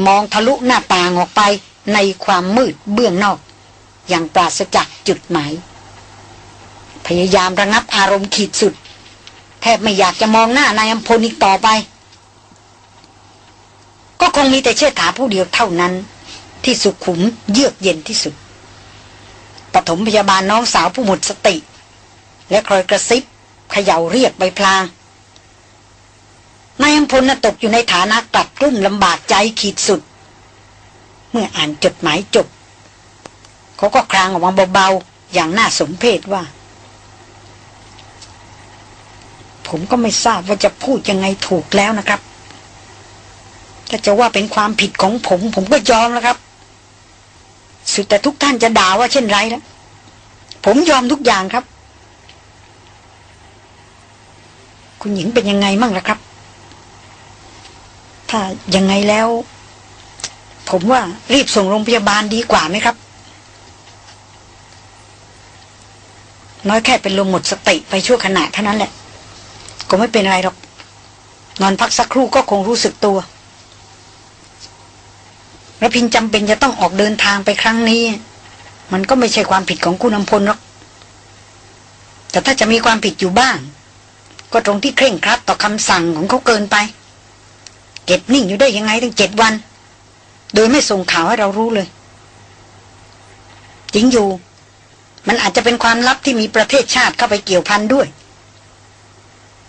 มองทะลุหน้าต่างออกไปในความมืดเบื้องนอก อย่างปราศจากจุดหมาย ยายามระงับอารมณ์ขีดสุด แทบไม่อยากจะมองหน้านายอัมพลอีกต่อไป ก็คงมีแต่เชื่อถาผู้เดียวเท่านั้น ที่สุขุมเยือกเย็นที่สุดปฐมพยาบาลน้องสาวผู้หมดสติ และคอยกระซิบเขย่าเรียกใบพลางนายอัมพลตกอยู่ในฐานะกลับกลุ้มลำบากใจขีดสุด เมื่ออ่านจดหมายจบ เขาก็คลางออกมาเบาๆ อย่างน่าสมเพชว่า ผมก็ไม่ทราบว่าจะพูดยังไงถูกแล้วนะครับ ถ้าจะว่าเป็นความผิดของผม ผมก็ยอมแล้วครับ สุดแต่ทุกท่านจะด่าว่าเช่นไรแล้วผมยอมทุกอย่างครับ คุณหญิงเป็นยังไงมั่งล่ะครับ ถ้ายังไงแล้ว ผมว่ารีบส่งโรงพยาบาลดีกว่าไหมครับ น้อยแค่เป็นลมหมดสติไปชั่วขณะเท่านั้นแหละ ก็ไม่เป็นไรหรอก นอนพักสักครู่ก็คงรู้สึกตัวระพินจำเป็นจะต้องออกเดินทางไปครั้งนี้ มันก็ไม่ใช่ความผิดของคุณอำพลหรอก แต่ถ้าจะมีความผิดอยู่บ้าง ก็ตรงที่เคร่งครัดต่อคำสั่งของเขาเกินไป เก็บนิ่งอยู่ได้ยังไงตั้งเจ็ดวัน โดยไม่ส่งข่าวให้เรารู้เลยจริงอยู่ มันอาจจะเป็นความลับที่มีประเทศชาติเข้าไปเกี่ยวพันด้วย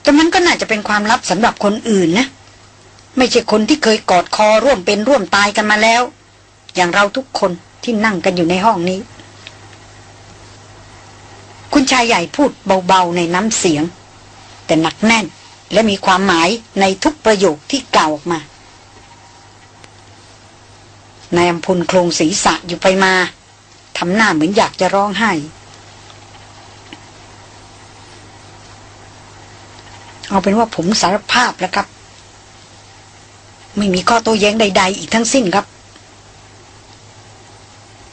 แต่มันก็น่าจะเป็นความลับสำหรับคนอื่นนะ ไม่ใช่คนที่เคยกอดคอร่วมเป็นร่วมตายกันมาแล้ว อย่างเราทุกคนที่นั่งกันอยู่ในห้องนี้ คุณชายใหญ่พูดเบาๆในน้ำเสียง แต่หนักแน่นและมีความหมายในทุกประโยคที่กล่าวออกมานายอำพลโครงศีรษะอยู่ไปมาทำหน้าเหมือนอยากจะร้องไห้ เอาเป็นว่าผมสารภาพแล้วครับ ไม่มีข้อโต้แย้งใด ๆ อีกทั้งสิ้นครับ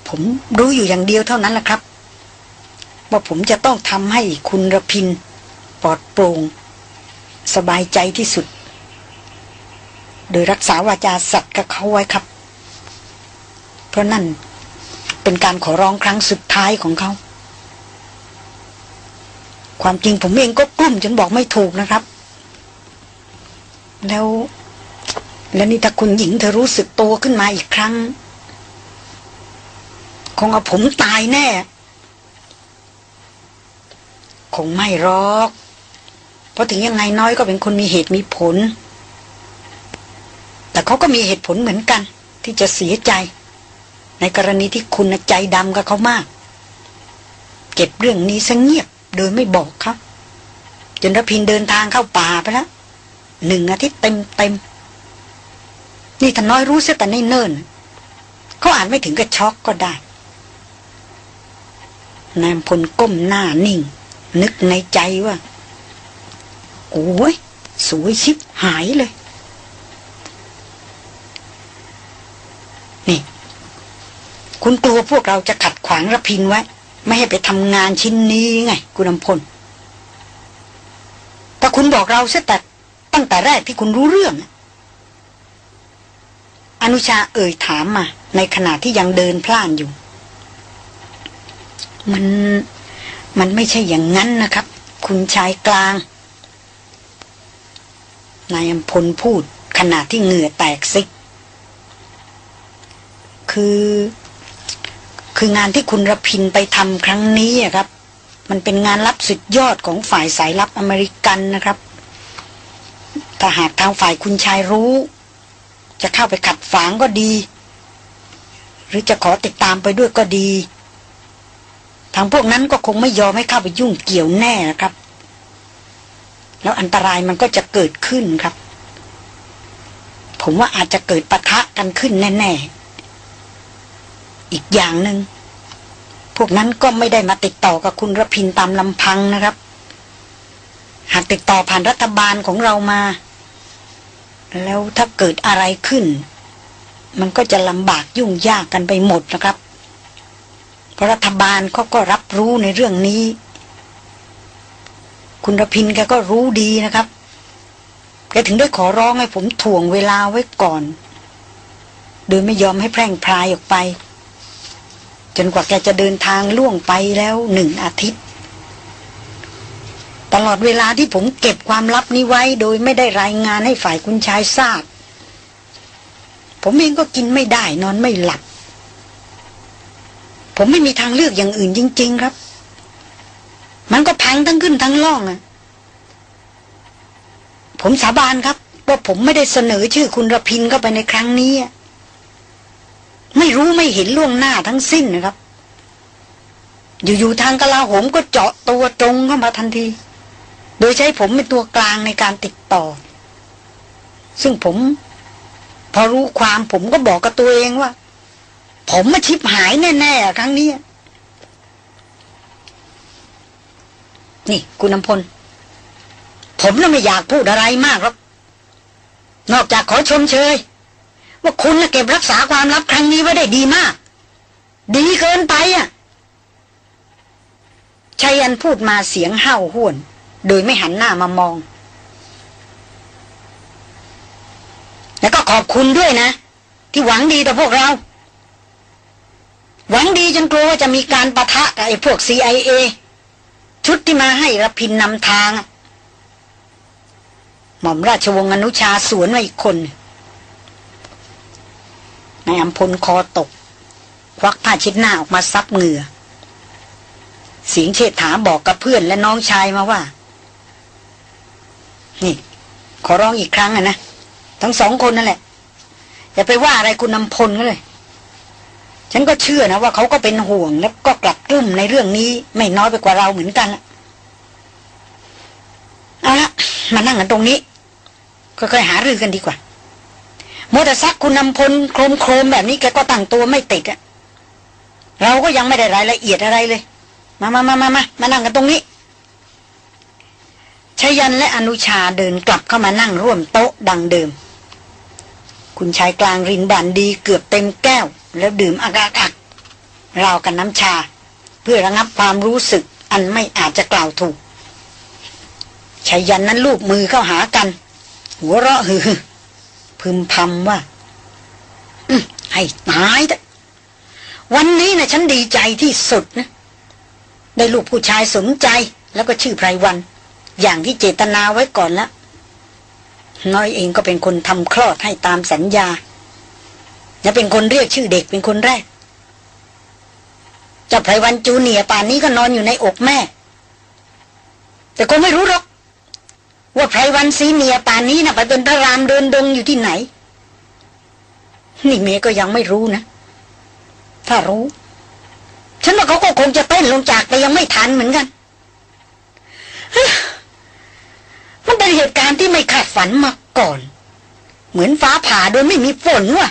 ผมรู้อยู่อย่างเดียวเท่านั้นแหละครับ ว่าผมจะต้องทำให้คุณระพิน ปลอดโปร่งสบายใจที่สุด โดยรักษาวาจาสัตว์กับเขาไว้ครับ เพราะนั่นเป็นการขอร้องครั้งสุดท้ายของเขา ความจริงผมเองก็กลุ้มจนบอกไม่ถูกนะครับ แล้ว แล้วนี่ถ้าคุณหญิงเธอรู้สึกตัวขึ้นมาอีกครั้ง คงเอาผมตายแน่ คงไม่รอก เพราะถึงยังไงน้อยก็เป็นคนมีเหตุมีผล แต่เขาก็มีเหตุผลเหมือนกัน ที่จะเสียใจ ในกรณีที่คุณใจดำกับเขามาก เก็บเรื่องนี้ซะเงียบ โดยไม่บอกครับจนรพินเดินทางเข้าป่าไปแล้ว หนึ่งอาทิตย์เต็มเต็มนี่ท่านน้อยรู้เสียแต่ในเนิ่นเขาอ่านไม่ถึงกับช็อกก็ได้นายพลก้มหน้านิ่ง นึกในใจว่า โอ้ย สวยชิบหายเลย นี่ คุณกลัวพวกเราจะขัดขวางระพินไว้ ไม่ให้ไปทำงานชิ้นนี้ไง คุณอำพลแต่คุณบอกเราเสียแต่ ตั้งแต่แรกที่คุณรู้เรื่อง อนุชาเอ่ยถามมา ในขณะที่ยังเดินพล่านอยู่ มันมันไม่ใช่อย่างนั้นนะครับ คุณชายกลาง นายอำพลพูดขณะที่เหงื่อแตกซิก คือ คืองานที่คุณรพินไปทำครั้งนี้ครับ มันเป็นงานลับสุดยอดของฝ่ายสายลับอเมริกันนะครับ ถ้าหากทางฝ่ายคุณชายรู้ จะเข้าไปขัดฝางก็ดี หรือจะขอติดตามไปด้วยก็ดี ทางพวกนั้นก็คงไม่ยอมให้เข้าไปยุ่งเกี่ยวแน่นะครับ แล้วอันตรายมันก็จะเกิดขึ้นครับ ผมว่าอาจจะเกิดปะทะกันขึ้นแน่ๆ อีกอย่างหนึง่งพวกนั้นก็ไม่ได้มาติดต่อกับคุณรพินตามลำพังนะครับ หากติดต่อผ่านรัฐบาลของเรามา แล้วถ้าเกิดอะไรขึ้น มันก็จะลำบากยุ่งยากกันไปหมดนะครับ เพราะรัฐบาลเขาก็รับรู้ในเรื่องนี้ คุณรพินแกก็รู้ดีนะครับ แกถึงได้ขอร้องให้ผมถ่วงเวลาไว้ก่อน โดยไม่ยอมให้แพร่งพรายออกไป จนกว่าแกจะเดินทางล่วงไปแล้วหนึ่งอาทิตย์ ตลอดเวลาที่ผมเก็บความลับนี้ไว้ โดยไม่ได้รายงานให้ฝ่ายคุณชายทราบ ผมเองก็กินไม่ได้นอนไม่หลับ ผมไม่มีทางเลือกอย่างอื่นจริง ๆ ครับ มันก็พังทั้งขึ้นทั้งล่องอะผมสาบานครับ ว่าผมไม่ได้เสนอชื่อคุณระพินเข้าไปในครั้งนี้ ไม่รู้ไม่เห็นล่วงหน้าทั้งสิ้นนะครับอยู่ๆทางกลาโหมก็เจาะตัวตรงเข้ามาทันที โดยใช้ผมเป็นตัวกลางในการติดต่อ ซึ่งผม พอรู้ความผมก็บอกกับตัวเองว่า ผมมาชิบหายแน่ๆครั้งนี้ นี่คุณน้ำพล ผมน่ะไม่อยากพูดอะไรมากหรอกนอกจากขอชมเชย ว่าคุณนะเก็บรักษาความลับครั้งนี้ไว้ได้ดีมาก ดีเกินไปอะชายันพูดมาเสียงเห่าห้วน โดยไม่หันหน้ามามอง แล้วก็ขอบคุณด้วยนะ ที่หวังดีต่อพวกเรา หวังดีจนกลัวว่าจะมีการประทะกับไอ้พวก CIA ชุดที่มาให้รพินนำทาง หม่อมราชวงศ์อนุชาสวนมาอีกคนนายอัมพลคอตก ควักผ้าช็ดหน้าออกมาซับเหงื่อเสียงเชษฐาบอกกับเพื่อนและน้องชายมาว่า นี่ ขอร้องอีกครั้งอะนะ ทั้งสองคนนั่นแหละ อย่าไปว่าอะไรคุณนำพลก็เลย ฉันก็เชื่อนะว่าเขาก็เป็นห่วงแล้วก็กลัดกลุ้มในเรื่องนี้ไม่น้อยไปกว่าเราเหมือนกันละเอาละมานั่งกันตรงนี้ค่อยๆหารือกันดีกว่าโมแต่ซักคุณนำพลโครมโครมแบบนี้แกก็ตั้งตัวไม่ติดอะเราก็ยังไม่ได้รายละเอียดอะไรเลย มามามามามามานั่งกันตรงนี้ ชยันและอนุชาเดินกลับเข้ามานั่งร่วมโต๊ะดังเดิม คุณชายกลางรินบานดีเกือบเต็มแก้ว แล้วดื่มอักอักอักราวกันน้ำชา เพื่อระงับความรู้สึกอันไม่อาจจะกล่าวถูกชายันนั้นลูบมือเข้าหากัน หัวเราะฮือพึมพำว่าให้ตายเถอะวันนี้นะฉันดีใจที่สุดนะ ได้ลูกผู้ชายสนใจแล้วก็ชื่อไพรวัน อย่างที่เจตนาไว้ก่อนแล้วน้อยเองก็เป็นคนทำคลอดให้ตามสัญญา และเป็นคนเรียกชื่อเด็กเป็นคนแรกจ้าไพรวันจูเนียป่านนี้ก็นอนอยู่ในอกแม่ แต่คงไม่รู้หรอก ว่าไพรวันซีเนียป่านนี้นะ่ะไปเป็นพระรามเดินดงอยู่ที่ไหน นี่เมย์ก็ยังไม่รู้นะ ถ้ารู้ ฉันว่าเขาก็คงจะเต้นลงจากไปยังไม่ทันเหมือนกัน มันเป็นเหตุการณ์ที่ไม่คาดฝันมาก่อน เหมือนฟ้าผ่าโดยไม่มีฝนว่ะ